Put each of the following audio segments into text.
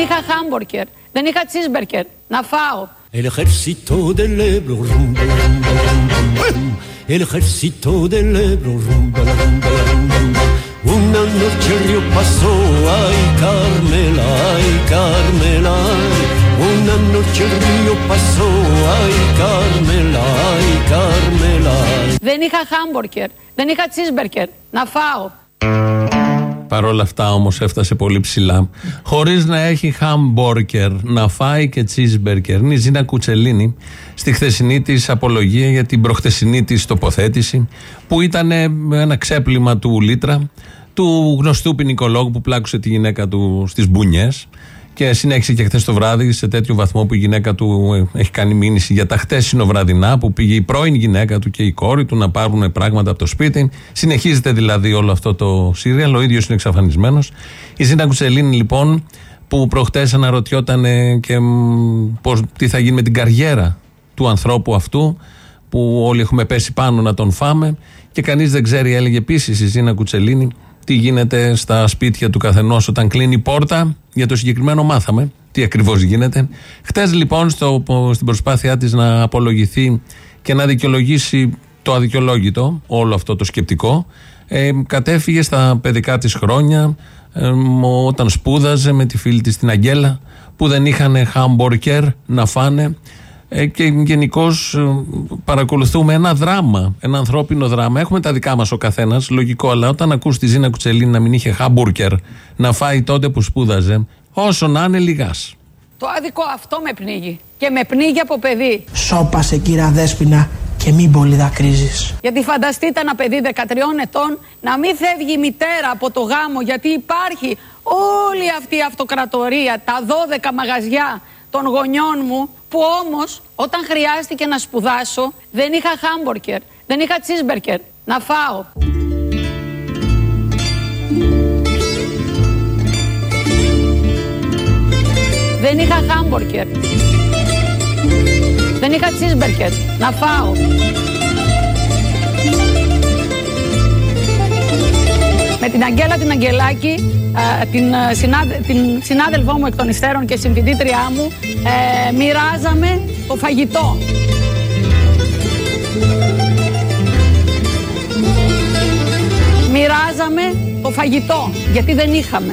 Δεν είχα χάμπορκερ, δεν είχα τσίσμπερκερ. Να φάω. El ejército del Ebro, rumba, rumba, rumba, rumba. El ejército del Ebro, rumba, rumba, rumba, rumba. Una noche el río pasó, ay Carmela, ay Carmela. Una noche el río pasó, ay Carmela, ay Carmela. Δεν είχα χάμπορκερ, δεν είχα τσίσμπερκερ. Να φάω. Παρ' όλα αυτά όμως έφτασε πολύ ψηλά. Χωρίς να έχει χαμπόρκερ, να φάει και τσίσμπερκερ. Είναι η Ζήνα Κουτσελίνη στη χθεσινή της απολογία για την προχθεσινή της τοποθέτηση, που ήταν ένα ξέπλυμα του Λίτρα, του γνωστού ποινικολόγου που πλάκουσε τη γυναίκα του στις μπουνιές. Και συνέχισε και χθες το βράδυ σε τέτοιο βαθμό που η γυναίκα του έχει κάνει μήνυση για τα χτέσινο βραδινά που πήγε η πρώην γυναίκα του και η κόρη του να πάρουν πράγματα από το σπίτι. Συνεχίζεται δηλαδή όλο αυτό το σύριαλ. Ο ίδιος είναι εξαφανισμένος. Η Ζήνα Κουτσελίνη λοιπόν που προχτές αναρωτιόταν και πώς, τι θα γίνει με την καριέρα του ανθρώπου αυτού που όλοι έχουμε πέσει πάνω να τον φάμε και κανείς δεν ξέρει, έλεγε επίσης η Ζήνα Κουτσελίνη, τι γίνεται στα σπίτια του καθενός όταν κλείνει η πόρτα. Για το συγκεκριμένο μάθαμε τι ακριβώς γίνεται. Χτες λοιπόν στο, στην προσπάθειά της να απολογηθεί και να δικαιολογήσει το αδικαιολόγητο, όλο αυτό το σκεπτικό, ε, κατέφυγε στα παιδικά της χρόνια ε, όταν σπούδαζε με τη φίλη της την Αγγέλα που δεν είχαν χαμπορκέρ να φάνε ε, και γενικώς παρακολουθούμε ένα δράμα, ένα ανθρώπινο δράμα. Έχουμε τα δικά μας ο καθένας, λογικό, αλλά όταν ακούς τη Ζήνα Κουτσελίνη να μην είχε χαμπουρκερ να φάει τότε που σπούδαζε, όσο να είναι λιγάς. Το άδικο αυτό με πνίγει. Και με πνίγει από παιδί. Σώπασε κύρα Δέσποινα και μην πολύ δακρύζεις. Γιατί φανταστείτε ένα παιδί 13 ετών να μην φεύγει η μητέρα από το γάμο γιατί υπάρχει όλη αυτή η αυτοκρατορία, τα 12 μαγαζιά των γονιών μου που όμως όταν χρειάστηκε να σπουδάσω δεν είχα χάμπορκερ, δεν είχα τσίσμπερκερ να φάω. Δεν είχα χάμπορκερ. Δεν είχα τσίσμπερκερ να φάω. Με την Αγγέλα την Αγγελάκη, την, την συνάδελφό μου εκ των υστέρων και συμφιτήτριά μου, ε, μοιράζαμε το φαγητό. Μοιράζαμε το φαγητό, γιατί δεν είχαμε.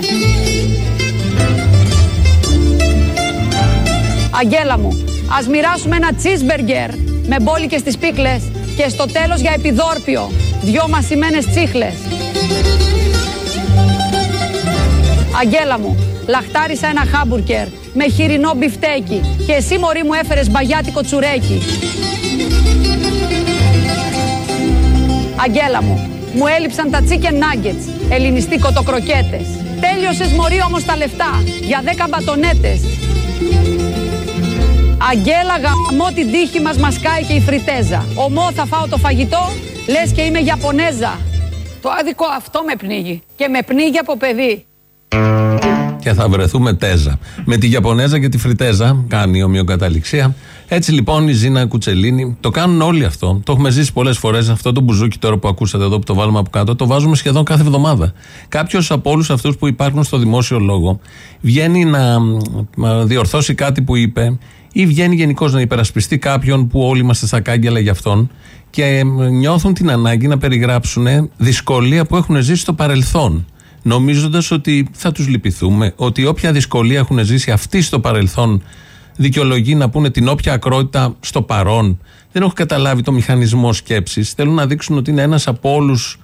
Αγγέλα μου, ας μοιράσουμε ένα τσίσμπεργκερ με μπόλικες στις πίκλες και στο τέλος για επιδόρπιο, δυο μασημένες τσίχλες. Αγγέλα μου, λαχτάρισα ένα χάμπουρκερ με χοιρινό μπιφτέκι και εσύ μωρή μου έφερες μπαγιάτικο τσουρέκι. Αγγέλα μου, μου έλειψαν τα chicken nuggets, ελληνιστή κοτοκροκέτες. Τέλειωσες μωρή όμως τα λεφτά για δέκα μπατονέτες. Αγγέλα γαμώ την τύχη μας μας κάει και η φριτέζα. Ομό θα φάω το φαγητό, λες και είμαι Ιαπωνέζα. Το άδικο αυτό με πνίγει και με πνίγει από παιδί και θα βρεθούμε τέζα. Με τη Ιαπωνέζα και τη Φριτέζα κάνει ομοιοκαταληξία. Έτσι λοιπόν η Ζήνα Κουτσελίνη το κάνουν όλοι αυτό. Το έχουμε ζήσει πολλές φορές. Αυτό το μπουζούκι τώρα που ακούσατε εδώ που το βάλουμε από κάτω, το βάζουμε σχεδόν κάθε εβδομάδα. Κάποιος από όλους αυτούς που υπάρχουν στο δημόσιο λόγο βγαίνει να διορθώσει κάτι που είπε ή βγαίνει γενικώς να υπερασπιστεί κάποιον που όλοι είμαστε στα κάγκελα για αυτόν και νιώθουν την ανάγκη να περιγράψουν δυσκολία που έχουν ζήσει στο παρελθόν νομίζοντας ότι θα τους λυπηθούμε, ότι όποια δυσκολία έχουν ζήσει αυτοί στο παρελθόν δικαιολογεί να πούνε την όποια ακρότητα στο παρόν. Δεν έχω καταλάβει το μηχανισμό σκέψης. Θέλουν να δείξουν ότι είναι ένας από όλους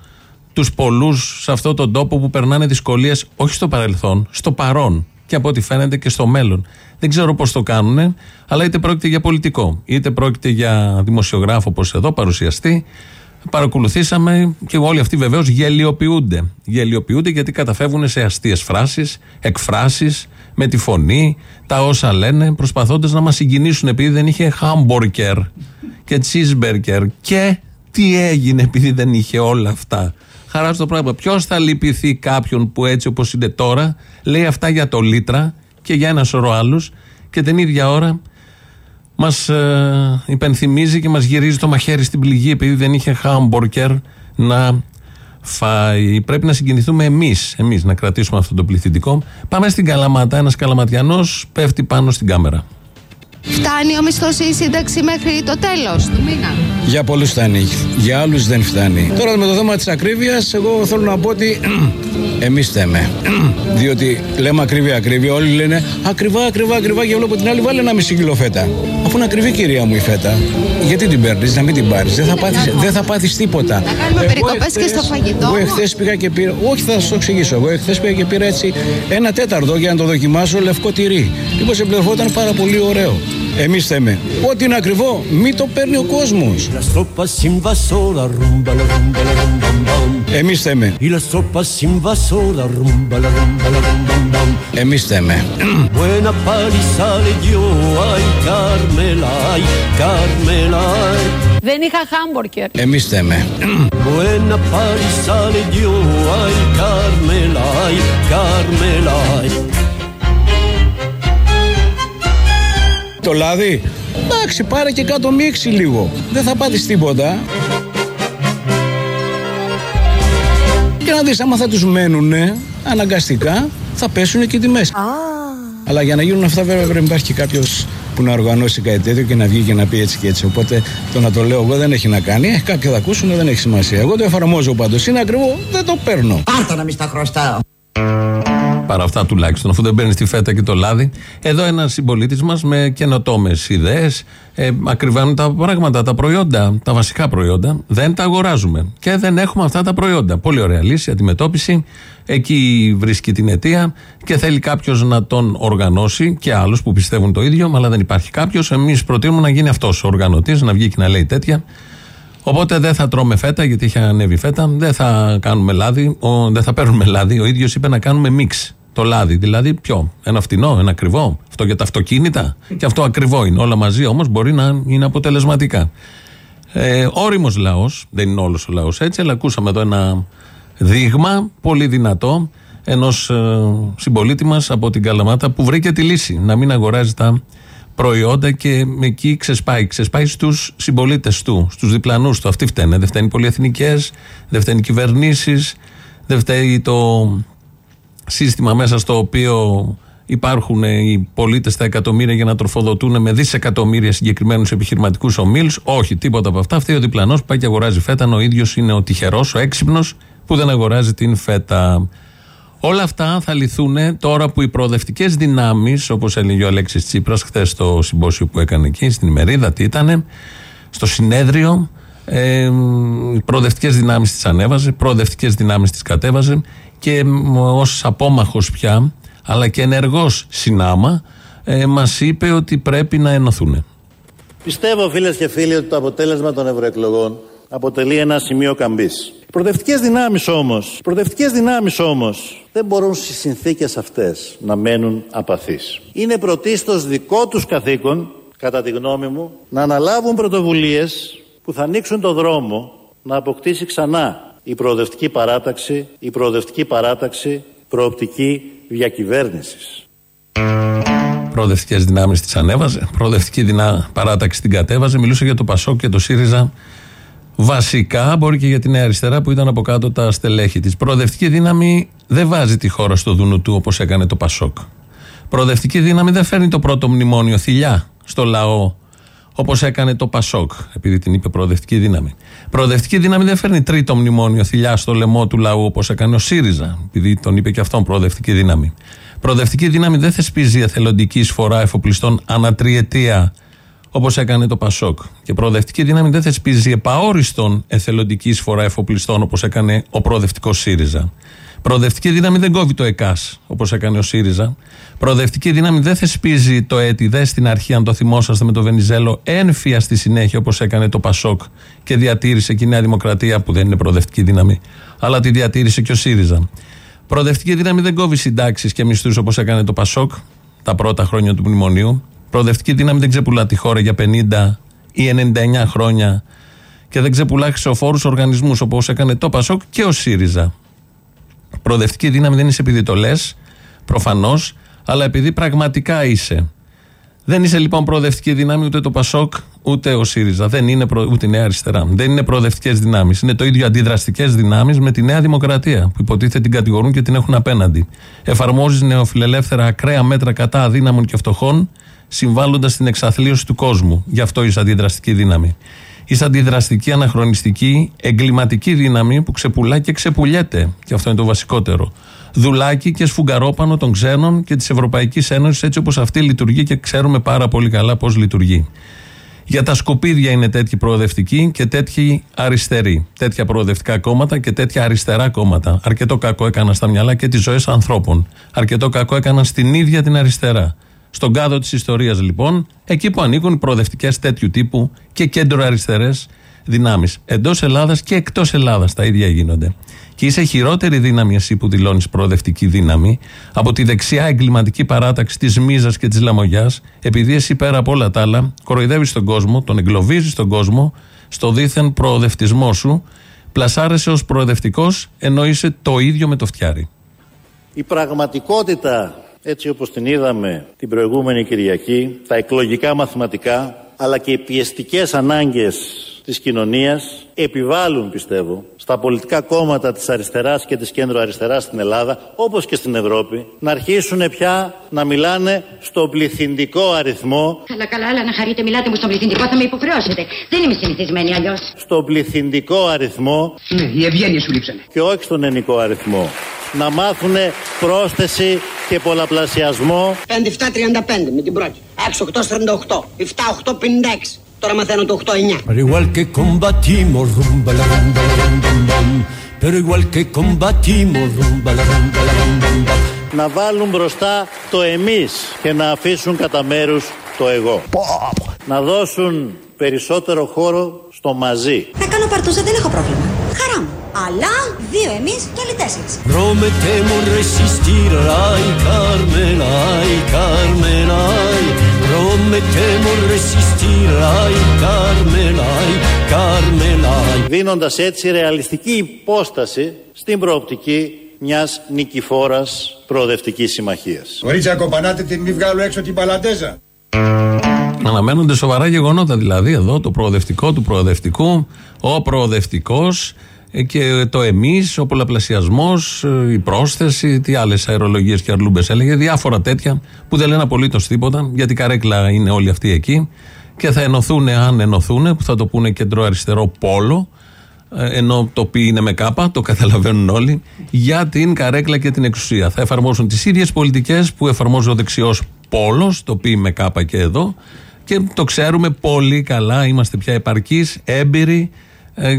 τους πολλούς σε αυτόν τον τόπο που περνάνε δυσκολίες όχι στο παρελθόν, στο παρόν και από ό,τι φαίνεται και στο μέλλον. Δεν ξέρω πώς το κάνουν, αλλά είτε πρόκειται για πολιτικό, είτε πρόκειται για δημοσιογράφο όπως εδώ, παρουσιαστή, παρακολουθήσαμε και όλοι αυτοί βεβαίως γελιοποιούνται. Γελιοποιούνται γιατί καταφεύγουν σε αστείες φράσεις, εκφράσεις, με τη φωνή, τα όσα λένε, προσπαθώντας να μας συγκινήσουν επειδή δεν είχε χάμπορκερ και τσίσμπερκερ. Και τι έγινε επειδή δεν είχε όλα αυτά. Χαρά στο πράγμα. Ποιος θα λυπηθεί κάποιον που έτσι όπως είναι τώρα λέει αυτά για το Λίτρα και για ένα σωρό άλλους και την ίδια ώρα μας ε, υπενθυμίζει και μας γυρίζει το μαχαίρι στην πληγή επειδή δεν είχε χάμπορκερ να φάει. Πρέπει να συγκινηθούμε εμείς, εμείς, να κρατήσουμε αυτό το πληθυντικό. Πάμε στην Καλαμάτα. Ένας Καλαματιανός πέφτει πάνω στην κάμερα. Φτάνει ο μισθός ή η σύνταξη μέχρι το τέλος του μήνα. Για πολλούς φτάνει. Για άλλους δεν φτάνει. Τώρα με το θέμα της ακρίβειας, εγώ θέλω να πω ότι εμείς θέμε. Διότι λέμε ακρίβεια, ακρίβεια. Όλοι λένε ακριβά, ακριβά, ακριβά. Και βλέπω την άλλη βάλει ένα μισή κιλό φέτα. Αφού είναι ακριβή, κυρία μου, η φέτα. Γιατί την παίρνεις, να μην την πάρεις. Δεν θα πάθεις δεν θα πάθεις τίποτα. Να κάνουμε περικοπές και στο φαγητό. Εγώ εχθές πήγα και πήρα. Όχι, θα σας το εξηγήσω. Εγώ εχθές πήγα και πήρα έτσι ένα τέταρτο για να το δοκιμάσω λευκό τυρί. Λοιπόν, σε πληροφορία ήταν πάρα πολύ ωραίο. Εμείς θέμε. Ό,τι είναι ακριβό, μη το παίρνει ο κόσμος. Εμείς θέμε. Εμείς θέμε. Buena paliza le dio, ay Carmela, ay καρμέλα. Δεν είχα χάμπορκερ. Εμείς θέμε. Buena. Το λάδι. Εντάξει, πάρε και κάτω μίξη λίγο. Δεν θα πάθεις τίποτα. Και να δεις άμα θα τους μένουνε αναγκαστικά θα πέσουν και οι τιμές. Αλλά για να γίνουν αυτά βέβαια πρέπει να υπάρχει και κάποιος που να οργανώσει κάτι τέτοιο και να βγει και να πει έτσι και έτσι. Οπότε το να το λέω εγώ δεν έχει να κάνει. Ε, κάποιοι θα ακούσουν, δεν έχει σημασία. Εγώ το εφαρμόζω πάντως. Είναι ακριβό, δεν το παίρνω. Πάρτα να μη στα χρωστάω. Παρά αυτά τουλάχιστον, αφού δεν παίρνεις τη φέτα και το λάδι. Εδώ ένας συμπολίτης μας με καινοτόμες ιδέες ε, ακριβάνουν τα πράγματα, τα προϊόντα, τα βασικά προϊόντα. Δεν τα αγοράζουμε και δεν έχουμε αυτά τα προϊόντα. Πολύ ωραία λύση, αντιμετώπιση. Εκεί βρίσκει την αιτία και θέλει κάποιος να τον οργανώσει και άλλους που πιστεύουν το ίδιο, αλλά δεν υπάρχει κάποιος. Εμείς προτείνουμε να γίνει αυτός ο οργανωτής, να βγει και να λέει τέτοια. Οπότε δεν θα τρώμε φέτα, γιατί είχε ανέβει φέτα. Δεν θα κάνουμε λάδι, ο, δεν θα παίρνουμε λάδι. Ο ίδιος είπε να κάνουμε μίξ το λάδι. Δηλαδή, ποιο, ένα φτηνό, ένα ακριβό; Αυτό για τα αυτοκίνητα; Και αυτό ακριβό είναι. Όλα μαζί όμως μπορεί να είναι αποτελεσματικά. Ε, Όριμος λαός, δεν είναι όλος ο λαός έτσι, αλλά ακούσαμε εδώ ένα δείγμα πολύ δυνατό ενός συμπολίτη μας από την Καλαμάτα που βρήκε τη λύση να μην αγοράζει τα προϊόντα και εκεί ξεσπάει. Ξεσπάει στους συμπολίτες του, στους διπλανούς του. Αυτοί φταίνε. Δεν φταίνει οι πολυεθνικές, δεν φταίνει οι κυβερνήσεις, δεν φταίει το σύστημα μέσα στο οποίο υπάρχουν οι πολίτες στα εκατομμύρια για να τροφοδοτούν με δισεκατομμύρια συγκεκριμένους επιχειρηματικούς ομίλους. Όχι, τίποτα από αυτά. Αυτή ο διπλανός που πάει και αγοράζει φέτα, ο ίδιος είναι ο τυχερός, ο έξυπνος που δεν αγοράζει την φέτα. Όλα αυτά θα λυθούν τώρα που οι προοδευτικές δυνάμεις, όπως έλεγε ο Αλέξης Τσίπρας χθες στο συμπόσιο που έκανε εκεί, στην ημερίδα, τι ήταν, στο συνέδριο, ε, οι προοδευτικές δυνάμεις τις ανέβαζε, προοδευτικές δυνάμεις τις κατέβαζε και ως απόμαχος πια, αλλά και ενεργός συνάμα, ε, μας είπε ότι πρέπει να ενωθούν. Πιστεύω, φίλες και φίλοι, ότι το αποτέλεσμα των ευρωεκλογών αποτελεί ένα σημείο καμπής. Οι προοδευτικές δυνάμεις όμως, προοδευτικές δυνάμεις όμως, δεν μπορούν στις συνθήκες αυτές να μένουν απαθείς. Είναι πρωτίστως δικό τους καθήκον, κατά τη γνώμη μου, να αναλάβουν πρωτοβουλίες που θα ανοίξουν το δρόμο να αποκτήσει ξανά η προοδευτική παράταξη, η προοδευτική παράταξη προοπτική διακυβέρνησης. Προοδευτικές δυνάμεις τις ανέβαζε. Προοδευτική δυνά... παράταξη την κατέβαζε. Μιλούσε για το Πασόκ και το ΣΥΡΙΖΑ. Βασικά, μπορεί και για την Νέα Αριστερά που ήταν από κάτω τα στελέχη της. Προοδευτική δύναμη δεν βάζει τη χώρα στο δούνο του όπως έκανε το Πασόκ. Προοδευτική δύναμη δεν φέρνει το πρώτο μνημόνιο θηλιά στο λαό όπως έκανε το Πασόκ, επειδή την είπε προοδευτική δύναμη. Προοδευτική δύναμη δεν φέρνει τρίτο μνημόνιο θηλιά στο λαιμό του λαού όπως έκανε ο ΣΥΡΙΖΑ, επειδή τον είπε και αυτόν προοδευτική δύναμη. Προοδευτική δύναμη δεν θεσπίζει εθελοντική εισφορά εφοπλιστών ανατριετία όπως έκανε το Πασόκ. Και προοδευτική δύναμη δεν θεσπίζει επαόριστον εθελοντική εισφορά εφοπλιστών όπως έκανε ο προοδευτικός ΣΥΡΙΖΑ. Προοδευτική δύναμη δεν κόβει το ΕΚΑΣ όπως έκανε ο ΣΥΡΙΖΑ. Προοδευτική δύναμη δεν θεσπίζει το έτη, δε στην αρχή, αν το θυμόσαστε με το Βενιζέλο, ένφια στη συνέχεια όπως έκανε το Πασόκ και διατήρησε και η Νέα Δημοκρατία, που δεν είναι προοδευτική δύναμη, αλλά τη διατήρησε και ο ΣΥΡΙΖΑ. Προοδευτική δύναμη δεν κόβει συντάξεις και μισθούς όπως έκανε το Πασόκ τα πρώτα χρόνια του μνημονίου. Προοδευτική δύναμη δεν ξεπουλά τη χώρα για 50 ή 99 χρόνια και δεν ξεπουλά χρυσοφόρους οργανισμούς όπως έκανε το Πασόκ και ο ΣΥΡΙΖΑ. Προοδευτική δύναμη δεν είσαι επειδή το λες, προφανώς, αλλά επειδή πραγματικά είσαι. Δεν είσαι λοιπόν προοδευτική δύναμη ούτε το Πασόκ ούτε ο ΣΥΡΙΖΑ. Δεν είναι προ... ούτε η Νέα Αριστερά. Δεν είναι προοδευτικές δυνάμεις. Είναι το ίδιο αντιδραστικές δυνάμεις με τη Νέα Δημοκρατία που υποτίθεται την κατηγορούν και την έχουν απέναντι. Εφαρμόζει νεοφιλελεύθερα ακραία μέτρα κατά αδύναμων και φτωχών, συμβάλλοντας στην εξαθλίωση του κόσμου. Γι' αυτό είσαι αντιδραστική δύναμη. Είσαι αντιδραστική, αναχρονιστική, εγκληματική δύναμη που ξεπουλά και ξεπουλιέται. Και αυτό είναι το βασικότερο. Δουλάκι και σφουγγαρόπανο των ξένων και της Ευρωπαϊκής Ένωσης έτσι όπως αυτή λειτουργεί και ξέρουμε πάρα πολύ καλά πώς λειτουργεί. Για τα σκουπίδια είναι τέτοιοι προοδευτικοί και τέτοιοι αριστεροί. Τέτοια προοδευτικά κόμματα και τέτοια αριστερά κόμματα. Αρκετό κακό έκαναν στα μυαλά και τις ζωές ανθρώπων. Αρκετό κακό έκαναν στην ίδια την αριστερά. Στον κάδο της ιστορίας, λοιπόν, εκεί που ανήκουν οι προοδευτικές τέτοιου τύπου και κέντρο αριστερέ δυνάμεις. Εντός Ελλάδας και εκτός Ελλάδας τα ίδια γίνονται. Και είσαι χειρότερη δύναμη εσύ που δηλώνεις προοδευτική δύναμη από τη δεξιά εγκληματική παράταξη της Μίζας και της Λαμογιάς, επειδή εσύ πέρα από όλα τα άλλα κοροϊδεύεις τον κόσμο, τον εγκλωβίζεις τον κόσμο στο δίθεν προοδευτισμό σου, πλασάρεσαι ως προοδευτικός ενώ είσαι το ίδιο με το φτιάρι. Η πραγματικότητα έτσι όπως την είδαμε την προηγούμενη Κυριακή, τα εκλογικά μαθηματικά, αλλά και οι πιεστικές ανάγκες της κοινωνίας επιβάλλουν πιστεύω στα πολιτικά κόμματα της αριστεράς και της κέντρο αριστεράς στην Ελλάδα όπως και στην Ευρώπη να αρχίσουν πια να μιλάνε στο πληθυντικό αριθμό. Καλά καλά αλλά να χαρείτε μιλάτε μου στον πληθυντικό θα με υποχρεώσετε. Δεν είμαι συνηθισμένη αλλιώς. Στο πληθυντικό αριθμό. Ναι η ευγένεια σου λείψανε. Και όχι στον ενικό αριθμό. Να μάθουν πρόσθεση και πολλαπλασιασμό. 5-7-35 με την πρώτη. 6-8-38 7-8-56 Τώρα μαθαίνω το 8-9 Pero igual que combatimos, rumba la rumba la rum bam bam. Pero igual que combatimos, rumba la rumba la rum bam bam. να βάλουν μπροστά το εμείς και να αφήσουν κατά μέρους το εγώ. Να δώσουν περισσότερο χώρο στο μαζί. Θα κάνω παρτούζα, δεν έχω πρόβλημα. Χαρά μου. Αλλά δύο εμείς και άλλοι τέσσερις. Prometemos resistir, ay Carmen, ay Carmen, ay. Prometemos resistir, ay Carmen, ay Carmen, ay. Δίνοντας έτσι ρεαλιστική υπόσταση στην προοπτική μιας νικηφόρας προοδευτικής συμμαχίας. Κορίτσια, κοπανάτε την μη βγάλω έξω την παλαντέζα. Αναμένονται σοβαρά γεγονότα δηλαδή εδώ, το προοδευτικό του προοδευτικού, ο προοδευτικός και το εμείς, ο πολλαπλασιασμός, η πρόσθεση, τι άλλες αερολογίες και αρλούμπες έλεγε, διάφορα τέτοια που δεν λένε απολύτως τίποτα, γιατί καρέκλα είναι όλοι αυτοί εκεί και θα ενωθούν αν ενωθούν, που θα το πούνε κεντρό-αριστερό πόλο, ε, ενώ το πει είναι με κάπα, το καταλαβαίνουν όλοι, για την καρέκλα και την εξουσία. Θα εφαρμόσουν τις ίδιες πολιτικές που εφαρμόζει ο δεξιός πόλος, το πει με κάπα και εδώ, και το ξέρουμε πολύ καλά. Είμαστε πια επαρκείς, έμπειροι ε,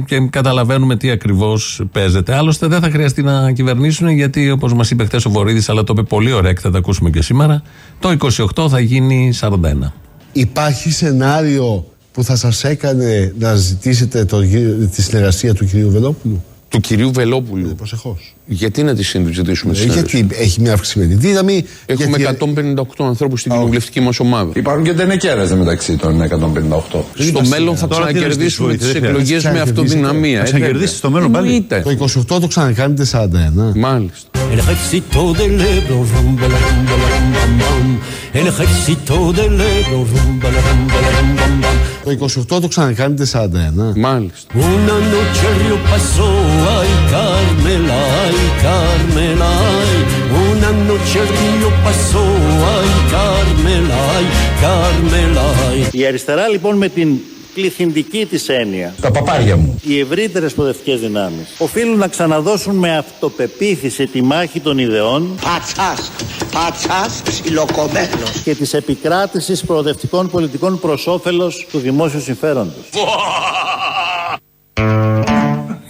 και καταλαβαίνουμε τι ακριβώς παίζεται. Άλλωστε δεν θα χρειαστεί να κυβερνήσουν, γιατί όπως μας είπε χθες ο Βορύδης, αλλά το είπε πολύ ωραία και θα τα ακούσουμε και σήμερα, το 28 θα γίνει 41. Υπάρχει σενάριο που θα σας έκανε να ζητήσετε το, γύ- τη συνεργασία του κυρίου Βελόπουλου; Του κυρίου Βελόπουλου. Προσεχώς. Γιατί να τη συζητήσουμε Ε, σήμερα. γιατί έχει μια αυξημένη δύναμη. Έχουμε γιατί... 158 ανθρώπους στην κοινοβουλευτική μας ομάδα. Υπάρχουν και τενεκέρες μεταξύ των 158. Στο μέλλον θα Τώρα τι να ξανακερδίσουμε ζητήσουμε, τι δεν εκλογές χρειάζεται. με αυτοδυναμία. Θα ξανακερδίσετε στο μέλλον πάλι. Εννοείται. Το 28 το ξανακάνετε 41. Μάλιστα. El ejército del Ebro, rumba la rumba la rum bam bam. El ejército del Ebro, rumba la rumba la rum bam bam. Το 28 το ξανακάνετε 41. Μάλιστα. Una noche el río pasó, ay Carmela, ay Carmela, ay. Una noche el río pasó, ay Carmela, ay Carmela, ay. Η αριστερά λοιπόν με την πληθυντική της έννοια Τα παπάρια μου. οι ευρύτερες προοδευτικές δυνάμεις οφείλουν να ξαναδώσουν με αυτοπεποίθηση τη μάχη των ιδεών Πατσάς, πατσάς ψιλοκομμένος και της επικράτησης προοδευτικών πολιτικών προς όφελος του δημόσιου συμφέροντος.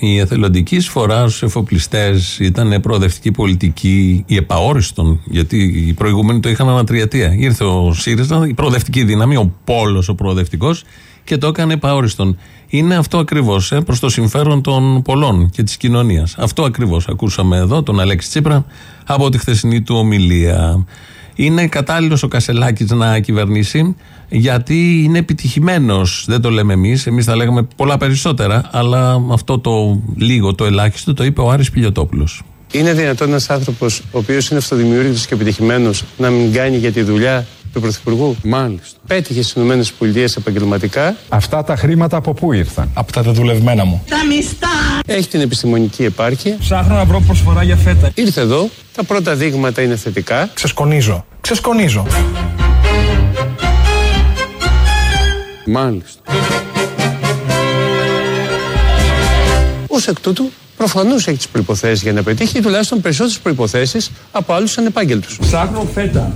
Η εθελοντική εισφορά στους εφοπλιστές ήταν προοδευτική πολιτική ή επαόριστον, γιατί οι προηγούμενοι το είχαν ανατριετία. Ήρθε ο ΣΥΡΙΖΑ, η προοδευτική δύναμη, ο πόλος ο προοδευτικός, και το έκανε επαόριστον. Είναι αυτό ακριβώς ε, προς το συμφέρον των πολλών και της κοινωνίας. Αυτό ακριβώς ακούσαμε εδώ τον Αλέξη Τσίπρα από τη χθεσινή του ομιλία. Είναι κατάλληλος ο Κασελάκης να κυβερνήσει, γιατί είναι επιτυχημένος. Δεν το λέμε εμείς. Εμείς θα λέγαμε πολλά περισσότερα, αλλά αυτό το λίγο, το ελάχιστο, το είπε ο Άρης Πιλιοτόπουλος. Είναι δυνατόν ένας άνθρωπος, ο οποίος είναι αυτοδημιούργητος και επιτυχημένος, να μην κάνει για τη δουλειά του Πρωθυπουργού. Μάλιστα. Πέτυχες στις ΗΠΑ επαγγελματικά. Αυτά τα χρήματα από πού ήρθαν; Από τα δεδουλευμένα μου. Τα μιστά. Έχει την επιστημονική επάρκεια. Ψάχνω να βρω προσφορά για φέτα. Ήρθε εδώ. Τα πρώτα δείγματα είναι θετικά. Ξεσκονίζω. Ξεσκονίζω. Μάλιστα. Ω εκ τούτου, προφανώς έχεις τι προποθέσει για να πετύχει ή τουλάχιστον περισσότερες προποθέσει από άλλους ανεπάγγελτους. Ψάχνω φέτα.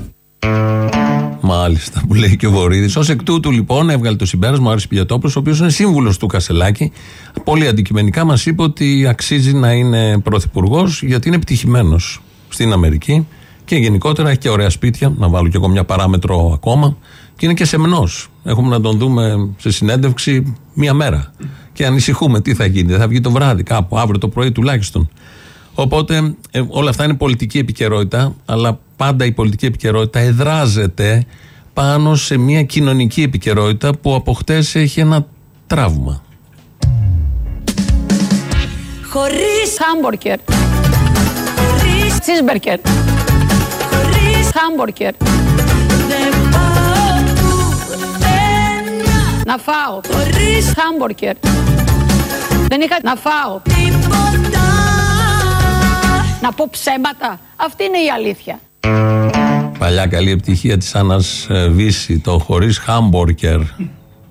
Μάλιστα, που λέει και ο Βορύδης. Ω εκ τούτου, λοιπόν, έβγαλε το συμπέρασμα ο Άρης Πιλιατόπουλο, ο οποίος είναι σύμβουλος του Κασελάκη. Πολύ αντικειμενικά μας είπε ότι αξίζει να είναι πρωθυπουργός, γιατί είναι επιτυχημένος στην Αμερική και γενικότερα έχει και ωραία σπίτια. Να βάλω κι εγώ μια παράμετρο ακόμα. Και είναι και σεμνός. Έχουμε να τον δούμε σε συνέντευξη μία μέρα. Και ανησυχούμε τι θα γίνει. Δεν θα βγει το βράδυ, κάπου αύριο το πρωί τουλάχιστον. Οπότε ε, όλα αυτά είναι πολιτική επικαιρότητα, αλλά πάντα η πολιτική επικαιρότητα εδράζεται πάνω σε μια κοινωνική επικαιρότητα που από χτες έχει ένα τραύμα. Χωρίς χάμπορκερ. Χωρίς τσίσμπερκερ. Χωρίς χάμπορκερ. Δεν πάω πουθενά. Να φάω. Χωρίς χάμπορκερ. Δεν είχα να φάω. Τίποτα. Να πω ψέματα. Αυτή είναι η αλήθεια. Παλιά καλή επιτυχία της Άννας Βύση, το χωρίς χάμπορκερ.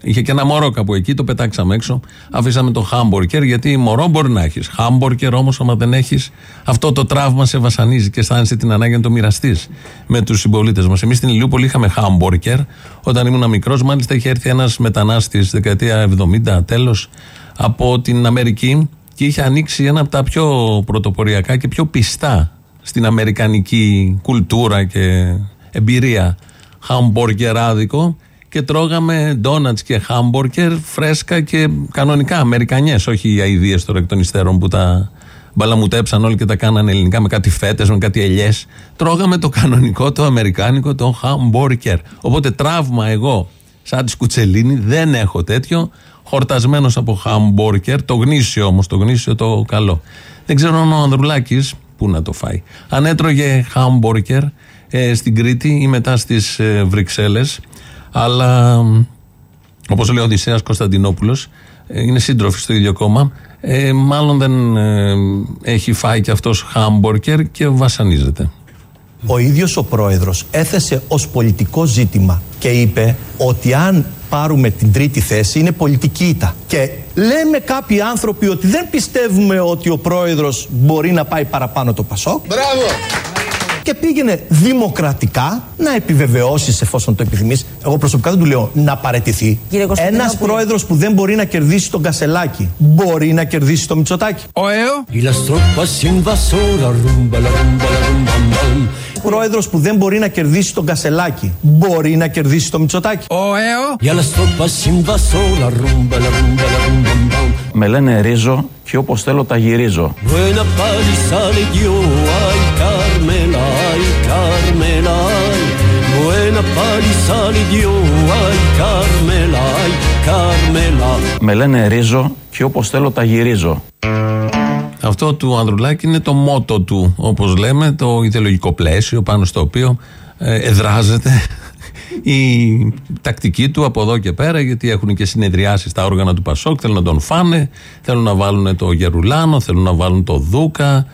Είχε και ένα μωρό κάπου εκεί, το πετάξαμε έξω. Αφήσαμε το χάμπορκερ, γιατί μωρό μπορεί να έχεις. Χάμπορκερ όμως, άμα δεν έχεις, αυτό το τραύμα σε βασανίζει και αισθάνεσαι την ανάγκη να το μοιραστείς με τους συμπολίτες μας. Εμείς στην Ηλιούπολη είχαμε χάμπορκερ. Όταν ήμουν μικρός, μάλιστα είχε έρθει ένας μετανάστης δεκαετία 70 τέλος από την Αμερική και είχε ανοίξει ένα από τα πιο πρωτοποριακά και πιο πιστά στην αμερικανική κουλτούρα και εμπειρία χαμπορκεράδικο και τρώγαμε ντόνατς και χάμπορκερ φρέσκα και κανονικά αμερικανιές, όχι οι αηδίες τώρα εκ των υστέρων που τα μπαλαμουτέψαν όλοι και τα κάνανε ελληνικά με κάτι φέτες, με κάτι ελιές. Τρώγαμε το κανονικό, το αμερικάνικο, το χάμπορκερ. Οπότε τραύμα εγώ, σαν της Σκουτσελίνη, δεν έχω τέτοιο. Χορτασμένος από χάμπορκερ, το γνήσιο όμως, το γνήσιο το καλό. Δεν ξέρω αν ο Ανδρουλάκης Πού να το φάει. Αν έτρωγε χάμπορκερ ε, στην Κρήτη ή μετά στις ε, Βρυξέλλες, αλλά όπως λέει ο Οδυσσέας Κωνσταντινόπουλος ε, είναι σύντροφοι στο ίδιο κόμμα, ε, μάλλον δεν ε, έχει φάει και αυτός χάμπορκερ και βασανίζεται. Ο ίδιος ο πρόεδρος έθεσε ως πολιτικό ζήτημα και είπε ότι αν πάρουμε την τρίτη θέση είναι πολιτική ήττα. Και λέμε κάποιοι άνθρωποι ότι δεν πιστεύουμε ότι ο πρόεδρος μπορεί να πάει παραπάνω το Πασόκ. Μπράβο! Και πήγαινε δημοκρατικά να επιβεβαιώσει εφόσον το επιθυμείς. Εγώ προσωπικά δεν του λέω να παρετηθεί. Ένας πρόεδρος που δεν μπορεί να κερδίσει τον Κασελάκη μπορεί να κερδίσει το Μητσοτάκη. Ο ΕΟ. Y las tropas invasoras rumba la rumba la rumba bam. Πρόεδρος που δεν μπορεί να κερδίσει τον Κασελάκη μπορεί να κερδίσει το Μητσοτάκη. Ο ΕΟ. Y a las tropas invasoras rumba la rumba la rumba bam. Με λένε ρίζο και όπως θέλω τα γυρίζω. Με λένε ρίζο και όπως θέλω τα γυρίζω. Αυτό του Ανδρουλάκη είναι το μότο του, όπως λέμε, το ιδεολογικό πλαίσιο πάνω στο οποίο ε, εδράζεται η τακτική του από εδώ και πέρα, γιατί έχουν και συνεδριάσεις στα όργανα του Πασόκ, θέλουν να τον φάνε, θέλουν να βάλουν το Γερουλάνο, θέλουν να βάλουν το Δούκα,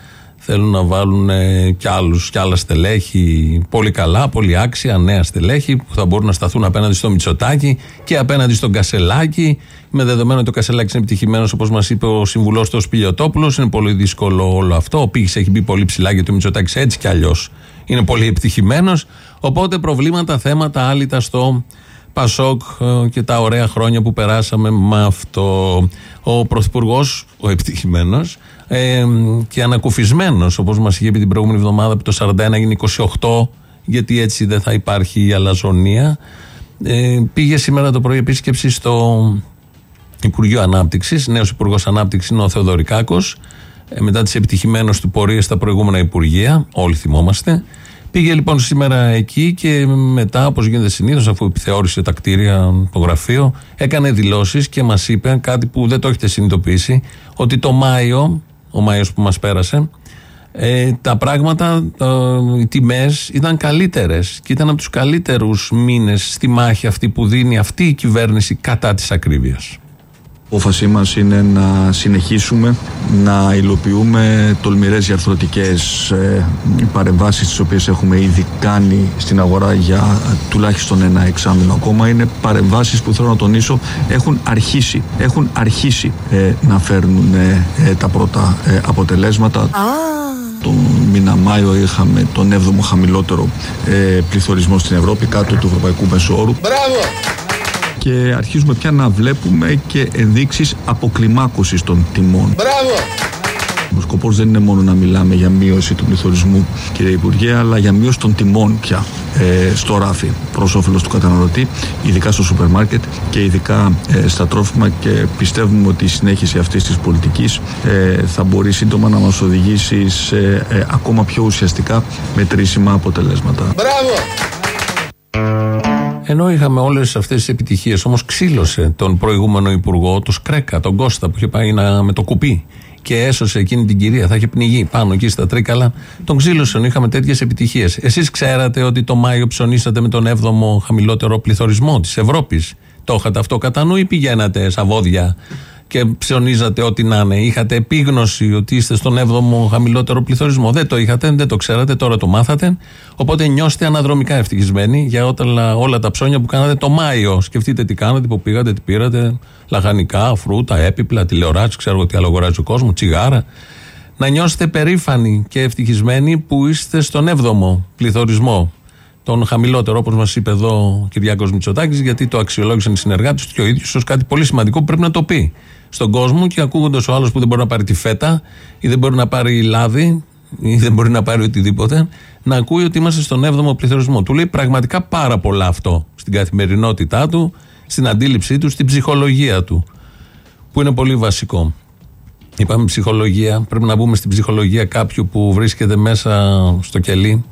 θέλουν να βάλουν ε, κι, άλλους, κι άλλα στελέχη πολύ καλά, πολύ άξια, νέα στελέχη που θα μπορούν να σταθούν απέναντι στο Μητσοτάκι και απέναντι στον Κασελάκη. Με δεδομένο ότι ο Κασελάκης είναι επιτυχημένος, όπως μας είπε ο συμβουλός του Σπιλιοτόπουλο, είναι πολύ δύσκολο όλο αυτό. Ο Πύχης έχει μπει πολύ ψηλά γιατί ο Μητσοτάκης έτσι κι αλλιώς είναι πολύ επιτυχημένος. Οπότε προβλήματα, θέματα άλυτα στο Πασόκ ε, και τα ωραία χρόνια που περάσαμε με αυτό. Ο Πρωθυπουργός, ο επιτυχημένος ε, και ανακουφισμένος, όπως μας είχε πει την προηγούμενη εβδομάδα που το 41 έγινε 28, γιατί έτσι δεν θα υπάρχει η αλαζονία. Ε, πήγε σήμερα το πρωί επίσκεψη στο Υπουργείο Ανάπτυξης. Νέος Υπουργός Ανάπτυξης είναι ο Θεοδωρικάκος. Ε, μετά τις επιτυχημένες του πορείες στα προηγούμενα Υπουργεία, όλοι θυμόμαστε. Πήγε λοιπόν σήμερα εκεί και μετά, όπως γίνεται συνήθως, αφού επιθεώρησε τα κτίρια, το γραφείο, έκανε δηλώσεις και μας είπε κάτι που δεν το έχετε συνειδητοποιήσει, ότι το Μάιο, ο Μάιος που μας πέρασε, ε, τα πράγματα, το, οι τιμές ήταν καλύτερες και ήταν από τους καλύτερους μήνες στη μάχη αυτή που δίνει αυτή η κυβέρνηση κατά της ακρίβειας. Η απόφασή μας είναι να συνεχίσουμε να υλοποιούμε τολμηρές διαρθρωτικές ε, παρεμβάσεις τις οποίες έχουμε ήδη κάνει στην αγορά για τουλάχιστον ένα εξάμεινο ακόμα. Είναι παρεμβάσεις που θέλω να τονίσω έχουν αρχίσει, έχουν αρχίσει ε, να φέρνουν ε, ε, τα πρώτα ε, αποτελέσματα. Τον μήνα Μάιο είχαμε τον 7ο χαμηλότερο ε, πληθωρισμό στην Ευρώπη, κάτω του ευρωπαϊκού μεσόρου. Μπράβο! Και αρχίζουμε πια να βλέπουμε και ενδείξεις αποκλιμάκωσης των τιμών. Μπράβο! Ο σκοπός δεν είναι μόνο να μιλάμε για μείωση του πληθωρισμού, κύριε Υπουργέ, αλλά για μείωση των τιμών πια ε, στο ράφι προς όφελος του καταναλωτή, ειδικά στο σούπερ μάρκετ και ειδικά ε, στα τρόφιμα. Και πιστεύουμε ότι η συνέχιση αυτής της πολιτικής ε, θα μπορεί σύντομα να μας οδηγήσει σε ε, ακόμα πιο ουσιαστικά μετρήσιμα αποτελέσματα. Μπράβο! Ενώ είχαμε όλες αυτές τις επιτυχίες, όμως ξύλωσε τον προηγούμενο υπουργό, τον Σκρέκα, τον Κώστα που είχε πάει να, με το κουπί και έσωσε εκείνη την κυρία. Θα είχε πνιγεί πάνω εκεί στα τρίκαλα. Τον ξύλωσε, είχαμε τέτοιες επιτυχίες. Εσείς ξέρατε ότι το Μάιο ψωνίσατε με τον 7ο χαμηλότερο πληθωρισμό της Ευρώπης. Το είχατε αυτό κατά νου ή πηγαίνατε σαν βόδια και ψωνίζατε ό,τι να είναι. Είχατε επίγνωση ότι είστε στον 7ο χαμηλότερο πληθωρισμό. Δεν το είχατε, δεν το ξέρατε, τώρα το μάθατε. Οπότε νιώστε αναδρομικά ευτυχισμένοι για όλα, όλα τα ψώνια που κάνατε το Μάιο. Σκεφτείτε τι κάνατε, που πήγατε, τι πήρατε. Λαχανικά, φρούτα, έπιπλα, τηλεοράσει, ξέρω εγώ τι άλλο αγοράζει ο κόσμος, τσιγάρα. Να νιώσετε περήφανοι και ευτυχισμένοι που είστε στον 7ο πληθωρισμό τον χαμηλότερο, όπως μας είπε εδώ ο Κυριάκος Μητσοτάκης, γιατί το αξιολόγησαν οι συνεργάτες του και ο ίδιος ως κάτι πολύ σημαντικό που πρέπει να το πει στον κόσμο και ακούγοντας ο άλλος που δεν μπορεί να πάρει τη φέτα ή δεν μπορεί να πάρει λάδι ή δεν μπορεί να πάρει οτιδήποτε, να ακούει ότι είμαστε στον 7ο πληθωρισμό. Του λέει πραγματικά πάρα πολλά αυτό στην καθημερινότητά του, στην αντίληψή του, στην ψυχολογία του, που είναι πολύ βασικό. Είπαμε ψυχολογία, πρέπει να μπούμε στην ψυχολογία κάποιου που βρίσκεται μέσα στο κελί,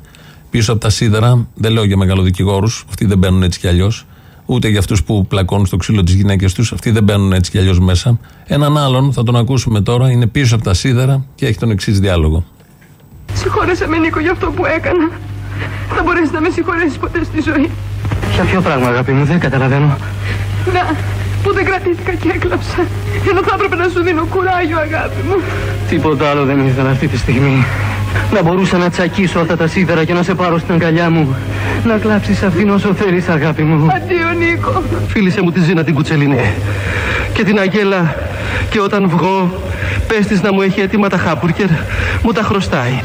πίσω από τα σίδερα. Δεν λέω για μεγαλοδικηγόρους, αυτοί δεν μπαίνουν έτσι κι αλλιώς. Ούτε για αυτούς που πλακώνουν στο ξύλο τη γυναίκες τους, αυτοί δεν μπαίνουν έτσι κι αλλιώς μέσα. Έναν άλλον, θα τον ακούσουμε τώρα, είναι πίσω από τα σίδερα και έχει τον εξής διάλογο. Συγχώρεσε με Νίκο για αυτό που έκανα. Θα μπορέσει να με συγχωρέσεις ποτέ στη ζωή. Για ποιο πράγμα, αγάπη μου, δεν καταλαβαίνω. Να, που δεν κρατήθηκα και έκλαψα. Ενώ θα έπρεπε να σου δίνω κουράγιο, αγάπη μου. Τίποτα άλλο δεν ήθελα αυτή τη στιγμή. Να μπορούσα να τσακίσω αυτά τα σίδερα και να σε πάρω στην αγκαλιά μου. Να κλάψεις αυτήν όσο θέλεις, αγάπη μου. Αντίο, Νίκο. Φίλησε μου τη Ζήνα την Κουτσελίνη. Και την Αγγέλα. Και όταν βγω, πες της να μου έχει έτοιμα τα χάμπουργκερ. Μου τα χρωστάει.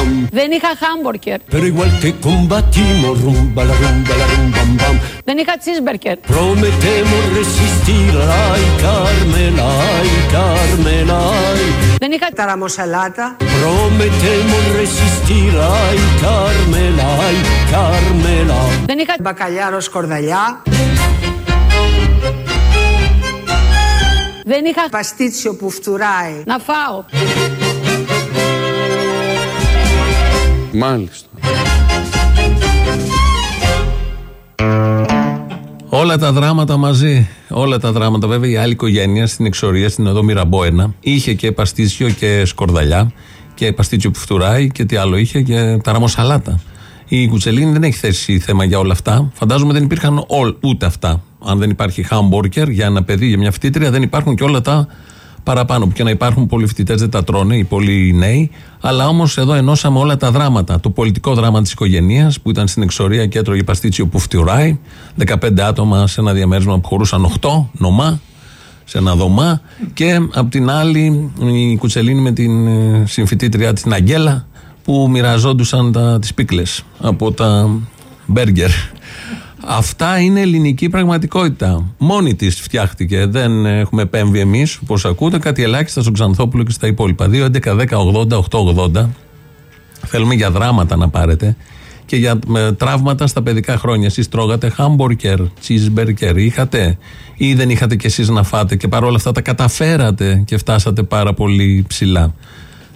Pero igual que combatimos, rumba la rumba la rumba bam. Δεν είχα χάμπορκερ. Pero igual que combatimos, rumba la rumba la rumba bam. Δεν είχα τσίσμπερκερ. Prometemos resistir, ay Carmela, ay Carmela, ay. Δεν είχα ταραμοσαλάτα. Prometemos resistir, ay Carmela, ay Carmela. Δεν είχα μπακαλιάρο σκορδαλιά. Δεν είχα παστίτσιο που φτουράει. Να φάω. Μάλιστα. Όλα τα δράματα μαζί. Όλα τα δράματα. Βέβαια, η άλλη οικογένεια στην εξορία, στην οδό Μυραμπόενα, είχε και παστίτσιο και σκορδαλιά και παστίτσιο που φτουράει και τι άλλο είχε και ταραμοσαλάτα. Η Κουτσελίνη δεν έχει θέσει θέμα για όλα αυτά. Φαντάζομαι δεν υπήρχαν όλ, ούτε αυτά. Αν δεν υπάρχει χάμπορκερ για ένα παιδί, για μια φοιτήτρια, δεν υπάρχουν και όλα τα παραπάνω. Που και να υπάρχουν πολλοί φοιτητές δεν τα τρώνε, οι πολλοί νέοι. Αλλά όμως εδώ ενώσαμε όλα τα δράματα. Το πολιτικό δράμα της οικογένειας που ήταν στην εξορία και έτρωγε παστίτσιο που φτουράει. 15 άτομα σε ένα διαμέρισμα που χωρούσαν 8 νομά σε ένα δωμά. Και απ' την άλλη η Κουτσελίνη με την ε, συμφοιτήτριά της την Αγγέλα που μοιραζόντουσαν τα, τις πίκλες από τα μπέργκερ. Αυτά είναι ελληνική πραγματικότητα. Μόνη της φτιάχτηκε. Δεν έχουμε επέμβει εμείς, όπως ακούτε, κάτι ελάχιστα στον Ξανθόπουλο και στα υπόλοιπα. 2, 11, 10, 80, 8, 80. Θέλουμε για δράματα να πάρετε και για με, τραύματα στα παιδικά χρόνια. Εσείς τρώγατε χάμπορκερ, cheeseburger, είχατε ή δεν είχατε κι εσείς να φάτε και παρόλα αυτά τα καταφέρατε και φτάσατε πάρα πολύ ψηλά.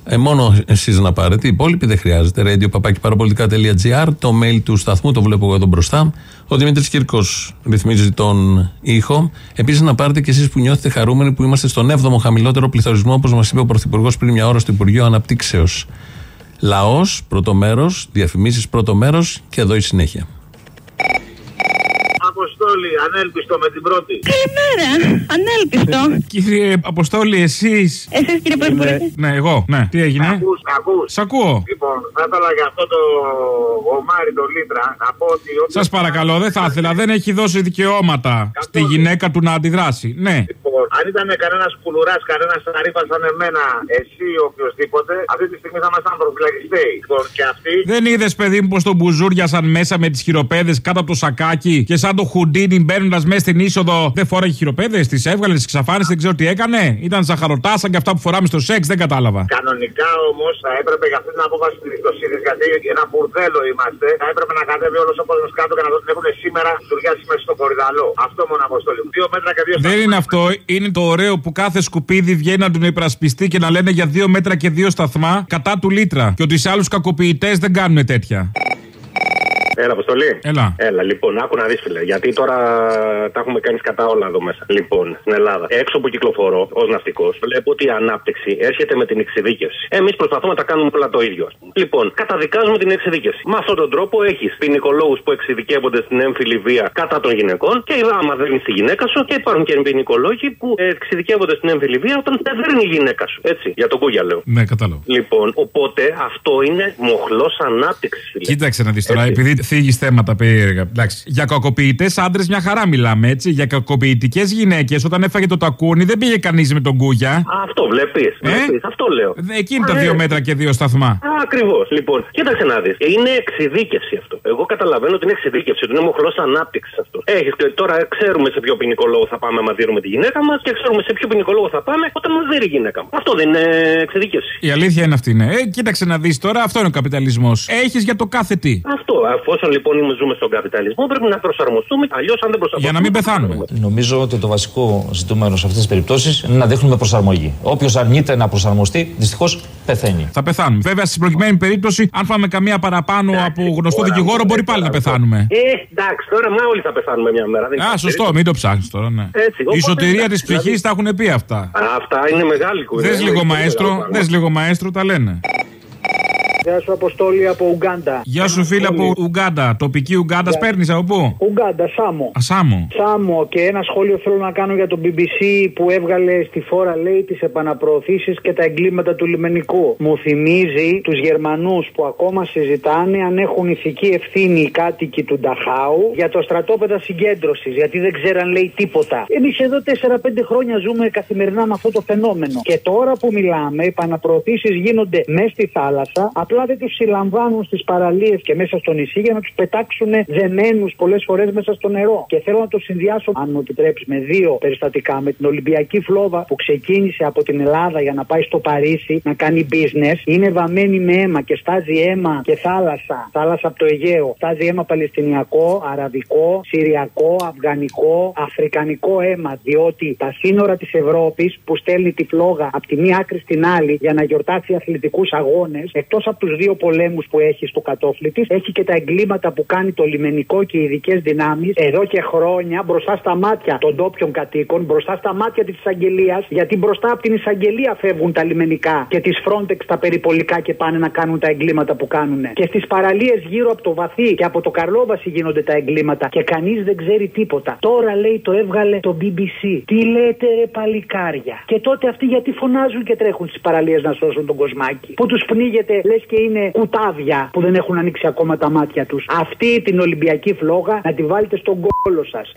Ε, μόνο εσείς να πάρετε. Οι υπόλοιποι δεν χρειάζεται. Radio papakiparapolitica.gr. Το mail του σταθμού το βλέπω εγώ εδώ μπροστά. Ο Δημήτρης Κύρκος ρυθμίζει τον ήχο. Επίσης να πάρετε και εσείς που νιώθετε χαρούμενοι που είμαστε στον 7ο χαμηλότερο πληθωρισμό, όπως μας είπε ο Πρωθυπουργός πριν μια ώρα στο Υπουργείο Αναπτύξεως. Λαός, πρώτο μέρος, διαφημίσεις, πρώτο μέρος και εδώ η συνέχεια. Αποστόλη, ανέλπιστο με την πρώτη. Καλημέρα. Ανέλπιστο. Κύριε Αποστόλη, εσείς; Εσείς κύριε Πρωθυπουργέ. Ναι, εγώ. Ναι. Τι έγινε; Ακούς, ακούς. Σ' ακούω. Λοιπόν, θα ήθελα για αυτό το γομάρι, το λίτρα, να πω ότι. όποιος- Σας παρακαλώ, δεν θα ήθελα. Δεν έχει δώσει δικαιώματα στη γυναίκα του να αντιδράσει. Ναι. Λοιπόν, αν ήταν κανένας κουλουράς, κανένας ταρήφα σαν εμένα, εσύ ή οποιοδήποτε, αυτή τη στιγμή θα ήμασταν προφυλακιστέοι. Λοιπόν, και αυτοί. Δεν είδες, παιδί μου, πως τον μπουζούριασαν μέσα με τις χειροπέδες κάτω από το σακάκι και σαν το χουντίνι μπαίνοντας μέσα στην είσοδο δεν φόραγε χειροπέδες, τις έβγαλε, τις εξαφάνισε, δεν ξέρω τι έκανε. Ήταν ζαχαροτάσα και αυτά που φοράμε στο σεξ, δεν κατάλαβα. Κανονικά όμως θα έπρεπε για αυτή την απόφαση της δικαιοσύνη, γιατί ένα μπουρδέλο είμαστε, θα έπρεπε να κατέβει όλος ο κόσμος κάτω και να το έχουν σήμερα δουλειάσει μέσα στο κορυδαλό. Αυτό μόνο αποστολή. Δύο μέτρα και δύο Δεν είναι αυτό. Είναι το ωραίο που κάθε σκουπίδι βγαίνει να τον υπερασπιστεί και να λένε για δύο μέτρα και δύο σταθμά κατά του λίτρα. Και ότι σε άλλους κακοποιητές δεν κάνουν τέτοια. Έλα, Αποστολή. Έλα. Έλα, λοιπόν, άκου να δεις, φίλε. Γιατί τώρα τα έχουμε κάνει κατά όλα εδώ μέσα. Λοιπόν, στην Ελλάδα, έξω που κυκλοφορώ ως ναυτικός, βλέπω ότι η ανάπτυξη έρχεται με την εξειδίκευση. Εμείς προσπαθούμε να τα κάνουμε όλα το ίδιο, ας πούμε. Λοιπόν, καταδικάζουμε την εξειδίκευση. Με αυτόν τον τρόπο έχεις ποινικολόγους που εξειδικεύονται στην έμφυλη βία κατά των γυναικών και άμα δέρνει τη γυναίκα σου, και υπάρχουν και ποινικολόγοι που εξειδικεύονται στην έμφυλη βία όταν δεν δέρνει η γυναίκα σου. Έτσι, για τον κούγια λέω. Ναι, κατάλαβα. Λοιπόν, οπότε αυτό είναι μοχλός ανάπτυξης. Κοίταξε να δεις τώρα, Έτσι. επειδή θίγεις θέματα περίεργα. Εντάξει. Για κακοποιητές άντρες μια χαρά μιλάμε, έτσι. Για κακοποιητικές γυναίκες, όταν έφαγε το τακούνι, δεν πήγε κανείς με τον κούγια. Αυτό βλέπεις. Αυτό λέω. Εκεί είναι τα Α, δύο ε. μέτρα και δύο σταθμά. Ακριβώς. Λοιπόν, κοίταξε να δεις. Είναι εξειδίκευση αυτό. Εγώ καταλαβαίνω ότι είναι εξειδίκευση, ότι είναι μοχλό ανάπτυξης αυτός. Έχεις και τώρα ξέρουμε σε ποιο ποινικό λόγο θα πάμε άμα δίνουμε τη γυναίκα μας και ξέρουμε σε ποιο ποινικό λόγο θα πάμε όταν μας δίνει η γυναίκα μας. Αυτό δεν είναι εξειδίκευση. Η αλήθεια είναι αυτή, ναι. Ε, κοίταξε να δεις τώρα, αυτό είναι ο καπιταλισμός. Έχεις για το κάθε τι. Αυτό. Αφόσον λοιπόν ζούμε στον καπιταλισμό, πρέπει να προσαρμοστούμε. Αλλιώς, αν δεν προσαρμοστούμε. Για να μην πεθάνουμε. Νομίζω ότι το βασικό ζητούμενο σε αυτές τις περιπτώσεις είναι να δείχνουμε προσαρμογή. Όποιος αρνείται να προσαρμοστεί, δυστυχώς πεθαίνει. Θα πεθάνουμε. Βέβαια, στην προκειμένη περίπτωση, αν φάμε καμία παραπάνω από γνωστό τώρα, δικηγόρο, τώρα, μπορεί πάλι να πεθάνουμε. Ε, εντάξει, τώρα μα όλοι θα πεθάνουμε μια μέρα. Δεν Α, υπάρχει σωστό, περίπτωση. μην το ψάχνεις τώρα, ναι. Έτσι, Η οπότε, σωτηρία της εντάξει, ψυχής δηλαδή- τα έχουν πει αυτά. Α, Αυτά είναι μεγάλη κουβέντα. Δες Είναι λίγο πολύ μεγάλο μαέστρο, πράγμα. δε λίγο μαέστρο, τα λένε. Γεια σου, Αποστόλη από Ουγγάντα. Γεια σου, φίλε από Ουγγάντα. Τοπική Ουγγάντα Γεια. παίρνεις από πού; Ουγγάντα, Σάμο. Ασάμο. Σάμο και ένα σχόλιο θέλω να κάνω για το BBC που έβγαλε στη φόρα λέει τις επαναπροωθήσεις και τα εγκλήματα του λιμενικού. Μου θυμίζει τους Γερμανούς που ακόμα συζητάνε αν έχουν ηθική ευθύνη οι κάτοικοι του Νταχάου για το στρατόπεδα συγκέντρωσης γιατί δεν ξέραν λέει τίποτα. Εμείς εδώ 4-5 χρόνια ζούμε καθημερινά με αυτό το φαινόμενο. Και τώρα που μιλάμε, οι επαναπροωθήσεις γίνονται μέσα στη θάλασσα, απλά δεν τους συλλαμβάνουν στις παραλίες και μέσα στο νησί για να τους πετάξουν δεμένους πολλές φορές μέσα στο νερό. Και θέλω να το συνδυάσω, αν μου επιτρέψεις, με δύο περιστατικά. Με την Ολυμπιακή Φλόβα που ξεκίνησε από την Ελλάδα για να πάει στο Παρίσι να κάνει business. Είναι βαμμένη με αίμα και στάζει αίμα και θάλασσα. Θάλασσα από το Αιγαίο. Στάζει αίμα Παλαιστινιακό, Αραβικό, Συριακό, Αφγανικό, Αφρικανικό αίμα. Διότι τα σύνορα της Ευρώπης που στέλνει τη φλόγα από τη μία άκρη στην άλλη για να γιορτάσει αθλητικούς αγώνες, εκτός από τους δύο πολέμους που έχει στο κατόφλι της, έχει και τα εγκλήματα που κάνει το λιμενικό και οι ειδικές δυνάμεις εδώ και χρόνια μπροστά στα μάτια των ντόπιων κατοίκων, μπροστά στα μάτια της εισαγγελίας, γιατί μπροστά από την εισαγγελία φεύγουν τα λιμενικά και της Frontex τα περιπολικά και πάνε να κάνουν τα εγκλήματα που κάνουν. Και στις παραλίες γύρω από το βαθύ και από το Καρλόβαση γίνονται τα εγκλήματα και κανείς δεν ξέρει τίποτα. Τώρα λέει το έβγαλε το BBC. Τι λέτε ρε παλικάρια; Και τότε αυτοί γιατί φωνάζουν και τρέχουν στις παραλίες να σώσουν τον κοσμάκι. Που τους πνίγεται λες και είναι κουτάβια που δεν έχουν ανοίξει ακόμα τα μάτια τους. Αυτή την Ολυμπιακή φλόγα να τη βάλετε στον κόλο σας.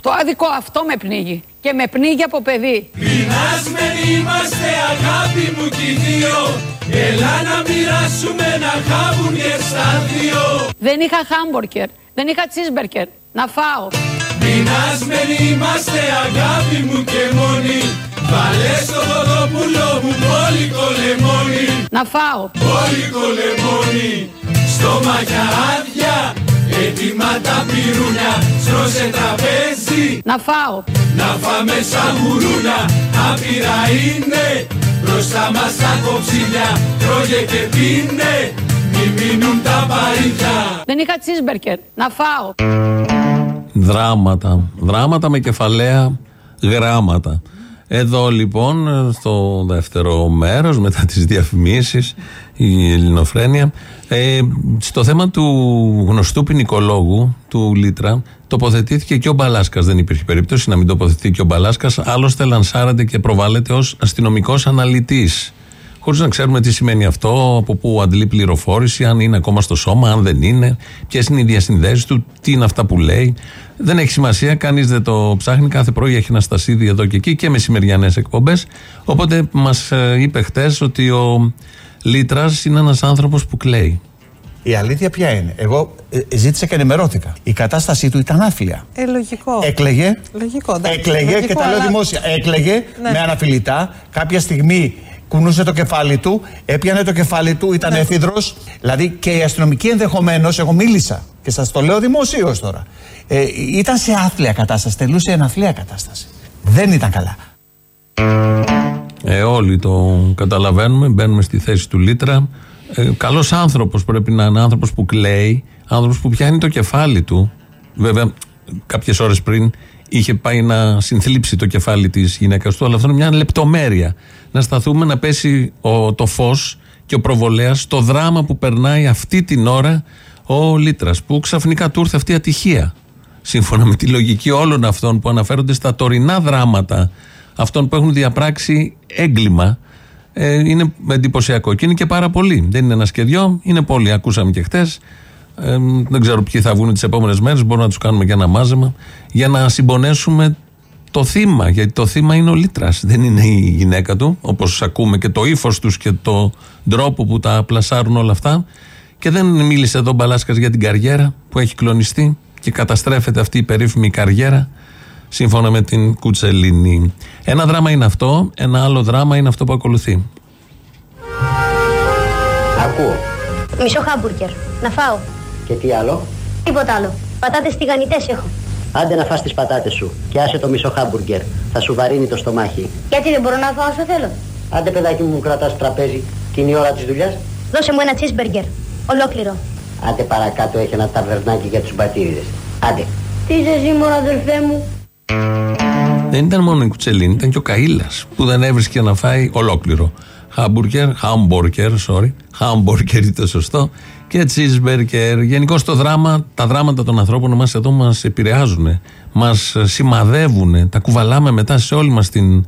Το άδικο αυτό με πνίγει. Και με πνίγει από παιδί. Πεινάσμενοι είμαστε αγάπη μου κι οι δύο Έλα να μοιράσουμε ένα χάμπουργκερ στα δύο Δεν είχα χάμπορκερ. Δεν είχα τσίσμπερκερ. Να φάω. Πεινάσμενοι είμαστε αγάπη μου και μόνοι. Βάλε στο δωδοπούλο μου πόλικο λεμόνι Να φάω. Πόλικο λεμόνι Στο μαχιά άδεια Έτοιμα τα πυρούνια, στρώσε τραπέζι. Να φάω. Να φάμε σαν γουρούνια, άπειρα είναι. Μπροστά μας τα κοψίλια, τρώγε και πίνε Μη μείνουν τα παρήθεια Δεν είχα τσίσμπερκερ. Να φάω. Δράματα. Δράματα με κεφαλαία γράμματα. Εδώ λοιπόν στο δεύτερο μέρος μετά τις διαφημίσεις η ελληνοφρένεια ε, στο θέμα του γνωστού ποινικολόγου του Λίτρα τοποθετήθηκε και ο Μπαλάσκας δεν υπήρχε περίπτωση να μην τοποθετηθεί και ο Μπαλάσκας άλλωστε λανσάρεται και προβάλλεται ως αστυνομικός αναλυτής χωρίς να ξέρουμε τι σημαίνει αυτό, από πού αντλεί πληροφόρηση, αν είναι ακόμα στο σώμα, αν δεν είναι, ποιες είναι οι διασυνδέσεις του, τι είναι αυτά που λέει. Δεν έχει σημασία, κανείς δεν το ψάχνει. Κάθε πρωί έχει ένα στασίδι εδώ και εκεί και μεσημεριανές εκπομπές. Οπότε μας είπε χτες ότι ο Λίτρας είναι ένας άνθρωπος που κλαίει. Η αλήθεια ποια είναι; Εγώ ε, ζήτησα και ενημερώθηκα. Η κατάστασή του ήταν άθλια. Ε, λογικό. Έκλεγε. Λογικό, εντάξει. Έκλεγε Λογικό, και τα λέω αλλά- δημόσια. Έκλεγε Ναι. με αναφιλητά. Κάποια στιγμή κουνούσε το κεφάλι του, έπιανε το κεφάλι του, ήταν Ναι. έφηδρος. Δηλαδή και οι αστυνομικοί ενδεχομένως, εγώ μίλησα και σας το λέω δημοσίως τώρα. Ε, ήταν σε άθλια κατάσταση, τελούσε εν αθλία κατάσταση. Δεν ήταν καλά. Ε, όλοι το καταλαβαίνουμε, μπαίνουμε στη θέση του Λίτρα. Ε, Καλός άνθρωπος πρέπει να είναι άνθρωπος που κλαίει, άνθρωπος που πιάνει το κεφάλι του. Βέβαια, κάποιες ώρες πριν είχε πάει να συνθλίψει το κεφάλι της γυναίκας του, αλλά αυτό είναι μια λεπτομέρεια. Να σταθούμε να πέσει ο, το φως και ο προβολέας στο δράμα που περνάει αυτή την ώρα ο Λίτρας, που ξαφνικά του ήρθε αυτή η ατυχία. Σύμφωνα με τη λογική όλων αυτών που αναφέρονται στα τωρινά δράματα αυτών που έχουν διαπράξει έγκλημα, ε, είναι εντυπωσιακό. Και είναι και πάρα πολύ. Δεν είναι ένα και δυο, είναι πολλοί. Ακούσαμε και χτες. Ε, δεν ξέρω ποιοι θα βγουν τις επόμενες μέρες. Μπορούμε να τους κάνουμε και ένα μάζεμα για να συμπονέσουμε το θύμα. Γιατί το θύμα είναι ο Λίτρας. Δεν είναι η γυναίκα του. Όπως ακούμε και το ύφος τους και το τρόπο που τα πλασάρουν όλα αυτά. Και δεν μίλησε εδώ Μπαλάσκας για την καριέρα που έχει κλονιστεί και καταστρέφεται αυτή η περίφημη καριέρα σύμφωνα με την Κουτσελίνη. Ένα δράμα είναι αυτό, ένα άλλο δράμα είναι αυτό που ακολουθεί. Ακούω. Μισό χάμπουργκερ. Να φάω. Και τι άλλο; Τίποτα άλλο. Πατάτες τηγανιτές έχω. Άντε να φας τις πατάτες σου και άσε το μισό χάμπουργκερ. Θα σου βαρύνει το στομάχι. Γιατί δεν μπορώ να φάω όσο θέλω. Άντε παιδάκι μου κρατάς τραπέζι και είναι η ώρα της δουλειάς. Δώσε μου ένα τσίσμπεργκερ. Ολόκληρο. Άντε παρακάτω έχει ένα ταβερνάκι για τους μπατήριδες. Άντε. Τι είσαι σήμερα αδελφέ μου; Δεν ήταν μόνο η Κουτσελίνη, ήταν και ο Καήλα που δεν έβρισκε να φάει ολόκληρο. Χάμπουργκερ, χάμπορκερ, sorry. Χάμπορκερ είναι το σωστό. Και τσίσμπερκερ. Γενικώς το δράμα, τα δράματα των ανθρώπων εμά εδώ μας επηρεάζουν. Μας σημαδεύουν. Τα κουβαλάμε μετά σε όλη μας την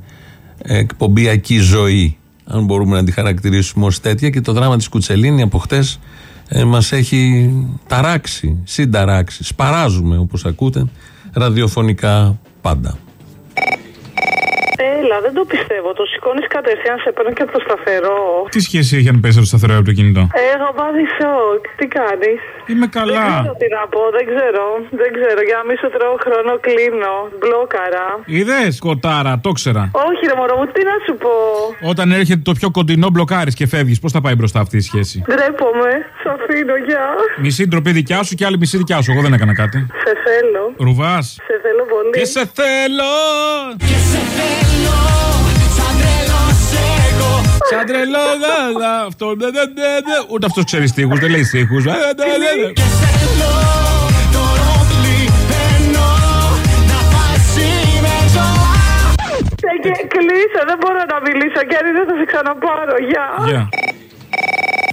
εκπομπιακή ζωή. Αν μπορούμε να τη χαρακτηρίσουμε ως τέτοια. Και το δράμα της Κουτσελίνη από χτες ε, μας έχει ταράξει, συνταράξει. Σπαράζουμε όπως ακούτε ραδιοφωνικά πάντα. Έλα, δεν το πιστεύω. Το σηκώνεις κατευθείαν, σε παίρνω και από το σταθερό. Τι σχέση έχει αν πέσει το σταθερό από το κινητό; Έχω πάθει σοκ. Τι κάνεις; Είμαι καλά. Δεν ξέρω τι να πω, δεν ξέρω. Δεν ξέρω. Για να μην σου τρώω χρόνο, κλείνω. Μπλόκαρα. Είδες, κοτάρα, το ξέρα. Όχι, ρε μωρό μου, τι να σου πω. Όταν έρχεται το πιο κοντινό, μπλοκάρεις και φεύγεις. Πώς θα πάει μπροστά αυτή η σχέση; Ντρέπομαι. Σ' αφήνω, γεια. Μισή ντροπή δικιά σου και άλλη μισή δικιά σου. Εγώ δεν έκανα κάτι. Σε θέλω. Ρουβάς. Σε θέλω πολύ. Και σε θέλω. Και σε θέλω Σαν τρελός εγώ Σαν τρελό, δε, δε, αυτό, δε, δε, δε, δε. Ούτε αυτός ξέρει στίχους, δεν λέει στίχους. Ε, δε, δε, δε, δε. Και θέλω Το ρόφλι Παίρνω Να φάσει με ζωά Ε, και κλείσα, δεν μπορώ να μιλήσω και αν δεν θα σε ξαναπάρω. Γεια.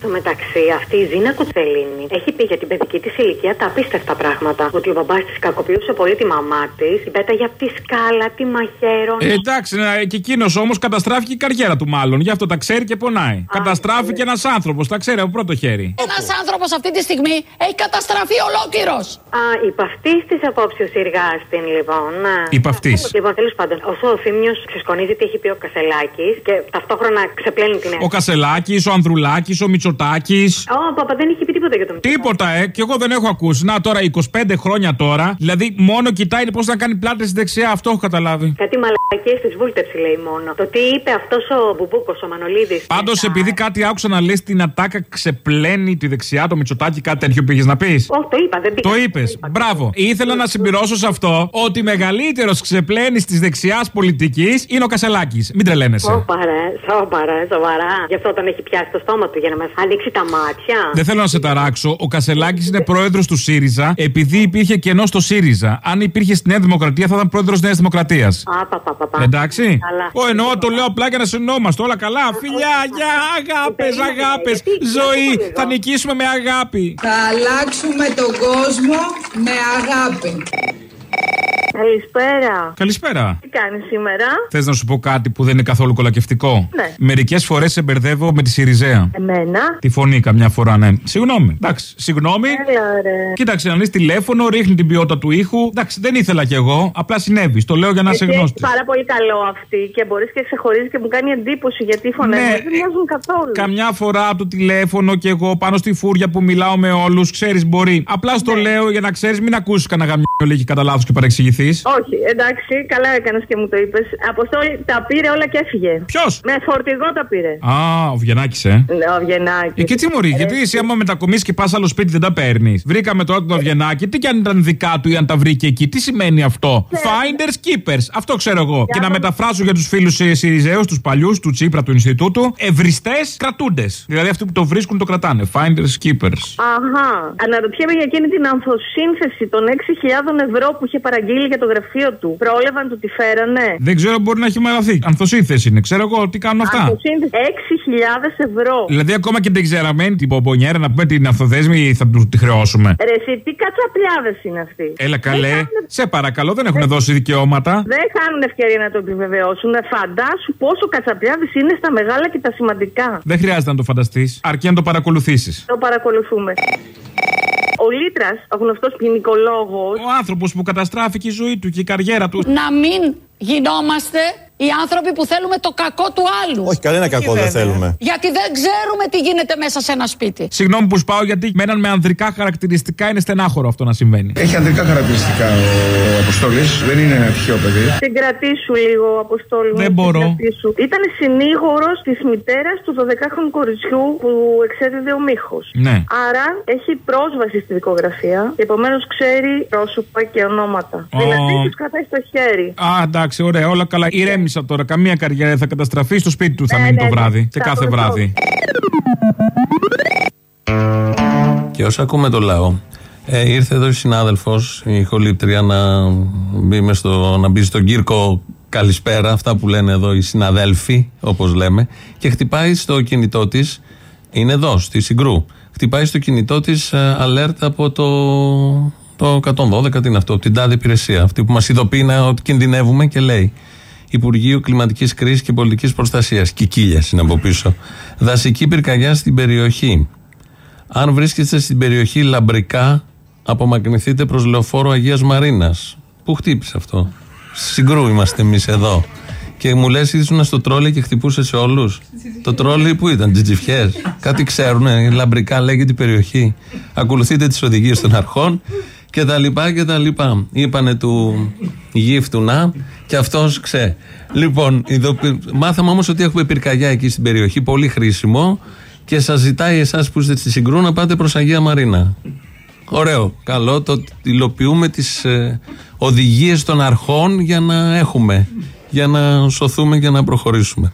Γεια. Στο μεταξύ, αυτή η Ζήνα Κουτσελίνη έχει πει για την παιδική της ηλικία τα απίστευτα πράγματα. Ότι ο μπαμπάς της κακοποιούσε πολύ τη μαμά της, την πέταγε από τη σκάλα, τη μαχαίρον. Ε, εντάξει, ναι, και εκείνος όμως καταστράφηκε η καριέρα του, μάλλον. Γι' αυτό τα ξέρει και πονάει. Καταστράφηκε ένας άνθρωπος, τα ξέρει από πρώτο χέρι. Ένας άνθρωπος αυτή τη στιγμή έχει καταστραφεί ολόκληρος. Α, υπ' αυτής της απόψεως εργάστην, λοιπόν. να. Υπ' αυτής. Λοιπόν, τέλος πάντων, όσο ο Θήμιο ξεσκονίζει τι έχει πει ο Κασελάκης και ταυτόχρονα ξεπλένει την Ο Κασελάκης, ο Ανδρουλάκης, ο Μητσοτάκης, Μητσοτάκης. Ω, παπα δεν είχε πει τίποτα για το Μητσοτάκη. Τίποτα, ε, και εγώ δεν έχω ακούσει. Να τώρα 25 χρόνια τώρα. Δηλαδή, μόνο κοιτάει πώς να κάνει πλάτες στη δεξιά. Αυτό έχω καταλάβει. Κάτι μαλακίε τη βούλτεψη λέει μόνο. Το τι είπε αυτός ο Μπουμπούκος, ο Μανολίδης. Πάντως, επειδή κάτι άκουσα να λες την ατάκα ξεπλένει τη δεξιά, το Μητσοτάκη, κάτι τέτοιο πήγες να πεις. Όχι, το είπα, δεν πήγα. Το είπες. Μπράβο. Ήθελα να συμπληρώσω σε αυτό ότι μεγαλύτερος ξεπλένεις της δεξιάς πολιτικής είναι ο Κασελάκης. Μην τρελαίνεσαι. Σοβαρά, σοβαρά, σοβαρά. Γι' αυτό τον έχει πιάσει το στόμα του για να μας ανοίξει τα μάτια. Δεν θέλω να σε ταράξω. Ο Κασελάκης είναι πρόεδρος του ΣΥΡΙΖΑ επειδή υπήρχε κενός στο ΣΥΡΙΖΑ. Αν υπήρχε στη Νέα Δημοκρατία θα ήταν πρόεδρος Νέας Δημοκρατίας. Α, πα, πα, πα, πα. Εντάξει. Καλά. Ω, εννοώ, το λέω απλά για να συνεννόμαστε. Όλα καλά. Φιλιά, γεια, αγάπες, αγάπες. Ζωή. Θα νικήσουμε με αγάπη. Θα αλλάξουμε τον κόσμο με αγάπη. Καλησπέρα. Καλησπέρα. Τι κάνεις σήμερα; Θες να σου πω κάτι που δεν είναι καθόλου κολακευτικό; Ναι. Μερικές φορές σε μπερδεύω με τη Σιριζέα. Εμένα. Τη φωνή καμιά φορά, ναι. Συγγνώμη. Εντάξει, συγγνώμη. Έλα, ρε. Κοίταξε, να λύσει τηλέφωνο, ρίχνει την ποιότητα του ήχου. Εντάξει, δεν ήθελα κι εγώ. Απλά συνέβη. Το λέω για να Γιατί σε έχει γνώστης. πάρα πολύ καλό αυτή και μπορείς και ξεχωρίζεις και μου κάνει εντύπωση γιατί οι φωνέ Ναι, δεν μοιάζουν καθόλου. Καμιά φορά από το τηλέφωνο και εγώ πάνω στη φούρια που μιλάω με όλους, ξέρεις μπορεί. Απλά στο λέω για να ξέρεις, μην ακούσεις κανένα γαμιό λίγη κατά λάθος και παρεξηγηθεί. Όχι, εντάξει, καλά έκανες και μου το είπες. Αποστόλη τα πήρε όλα και έφυγε. Ποιος; Με φορτηγό τα πήρε. Α, ο Βιενάκης, ε. Ναι, ο Βιενάκης. Ε, και τι μωρή, γιατί εσύ άμα μετακομίσεις και πας άλλο σπίτι δεν τα παίρνεις. Βρήκαμε τώρα τον Αβγενάκη, τι κι αν ήταν δικά του ή αν τα βρήκε εκεί, τι σημαίνει αυτό; Finders keepers, αυτό ξέρω εγώ. Και να μεταφράσω για τους φίλους Σιριζέους, τους παλιούς, του Τσίπρα, του Ινστιτούτου, ευριστέ κρατούντες. Δηλαδή αυτοί που το βρίσκουν το κρατάνε. Finders keepers. Αχά. Αναρωτιέμαι για εκείνη την ανθοσύνθεση των 6.000 ευρώ που είχε παραγγείλει για το γραφείο του. Πρόλαβαν του τη φέρανε. Δεν ξέρω, μπορεί να έχει μαλαθεί. Ανθοσύνθεση είναι. Ξέρω εγώ τι κάνουν αυτά. Ανθοσύνθεση 6.000 ευρώ. Δηλαδή, ακόμα και δεν ξέραμε την πομπονιέρα να πούμε την αυθοδέσμη θα τους τη χρεώσουμε. Ρε, εσύ, τι κατσαπλιάδες είναι αυτοί. Έλα καλέ. Σε παρακαλώ, δεν έχουν δώσει δικαιώματα. Δεν χάνουν ευκαιρία να το επιβεβαιώσουν. Φαντάσου πόσο κατσαπλιάδες είναι στα μεγάλα και τα σημαντικά. Δεν χρειάζεται να το φανταστείς, αρκεί να το παρακολουθήσεις. Το παρακολουθούμε. Ο Λίτρας, ο γνωστός ποινικολόγος. Ο άνθρωπος που καταστράφηκε η ζωή του και η καριέρα του. Να μην γινόμαστε οι άνθρωποι που θέλουμε το κακό του άλλου. Όχι, κανένα κακό δεν θέλουμε. Γιατί δεν ξέρουμε τι γίνεται μέσα σε ένα σπίτι. Συγγνώμη που σπάω γιατί με έναν με ανδρικά χαρακτηριστικά είναι στενάχωρο αυτό να συμβαίνει. Έχει ανδρικά χαρακτηριστικά ο Αποστόλης. Δεν είναι ένα τυχαίο παιδί. Την κρατήσου λίγο, Αποστόλη. μου, Δεν την μπορώ. κρατήσου. Ήταν συνήγορος της μητέρας του 12χρονου κοριτσιού που εξέδιδε ο Μίχος. Ναι. Άρα έχει πρόσβαση στη δικογραφία και επομένως ξέρει πρόσωπα και ονόματα. Ω. Δηλαδή τους κρατάει στο χέρι. Α, εντάξει, ωραία, όλα καλά. Ηρέμησα τώρα. Καμία καριέρα δεν θα καταστραφεί. Στο σπίτι του θα Ναι, μείνει ναι, το ναι. βράδυ. Και Θα κάθε το βράδυ. Και όσο ακούμε το λαό, ε, ήρθε εδώ η συνάδελφος, η ηχολήπτρια, να μπει, μες στο, να μπει στον κύρκο καλησπέρα, αυτά που λένε εδώ οι συναδέλφοι, όπως λέμε, και χτυπάει στο κινητό της, είναι εδώ, στη Συγκρού. Χτυπάει στο κινητό της alert από το, το 112, τι είναι αυτό, την τάδε υπηρεσία. Αυτή που μας ειδοποιεί να, ότι κινδυνεύουμε και λέει. Υπουργείο Κλιματικής Κρίσης και Πολιτικής Προστασίας. Κικίλια είναι από πίσω. Δασική πυρκαγιά στην περιοχή. Αν βρίσκεστε στην περιοχή Λαμπρικά, απομακρυνθείτε προς λεωφόρο Αγίας Μαρίνας. Πού χτύπησε αυτό; Συγκρού είμαστε εμείς εδώ. Και μου λες, ήσουν στο τρόλι και χτυπούσε σε όλους. Το τρόλι που ήταν, τζιτζιφιές. Κάτι ξέρουν, λαμπρικά λέγεται η περιοχή. Ακολουθείτε τις οδηγίες των αρχών και τα λοιπά και τα λοιπά. Είπανε του γύφτου να και αυτός ξέ. Λοιπόν, ειδοπι- μάθαμε όμως ότι έχουμε πυρκαγιά εκεί στην περιοχή, πολύ χρήσιμο και σας ζητάει εσάς που είστε στη Συγκρού να πάτε προς Αγία Μαρίνα. Ωραίο, καλό. Το υλοποιούμε τις ε, οδηγίες των αρχών για να έχουμε, για να σωθούμε και να προχωρήσουμε.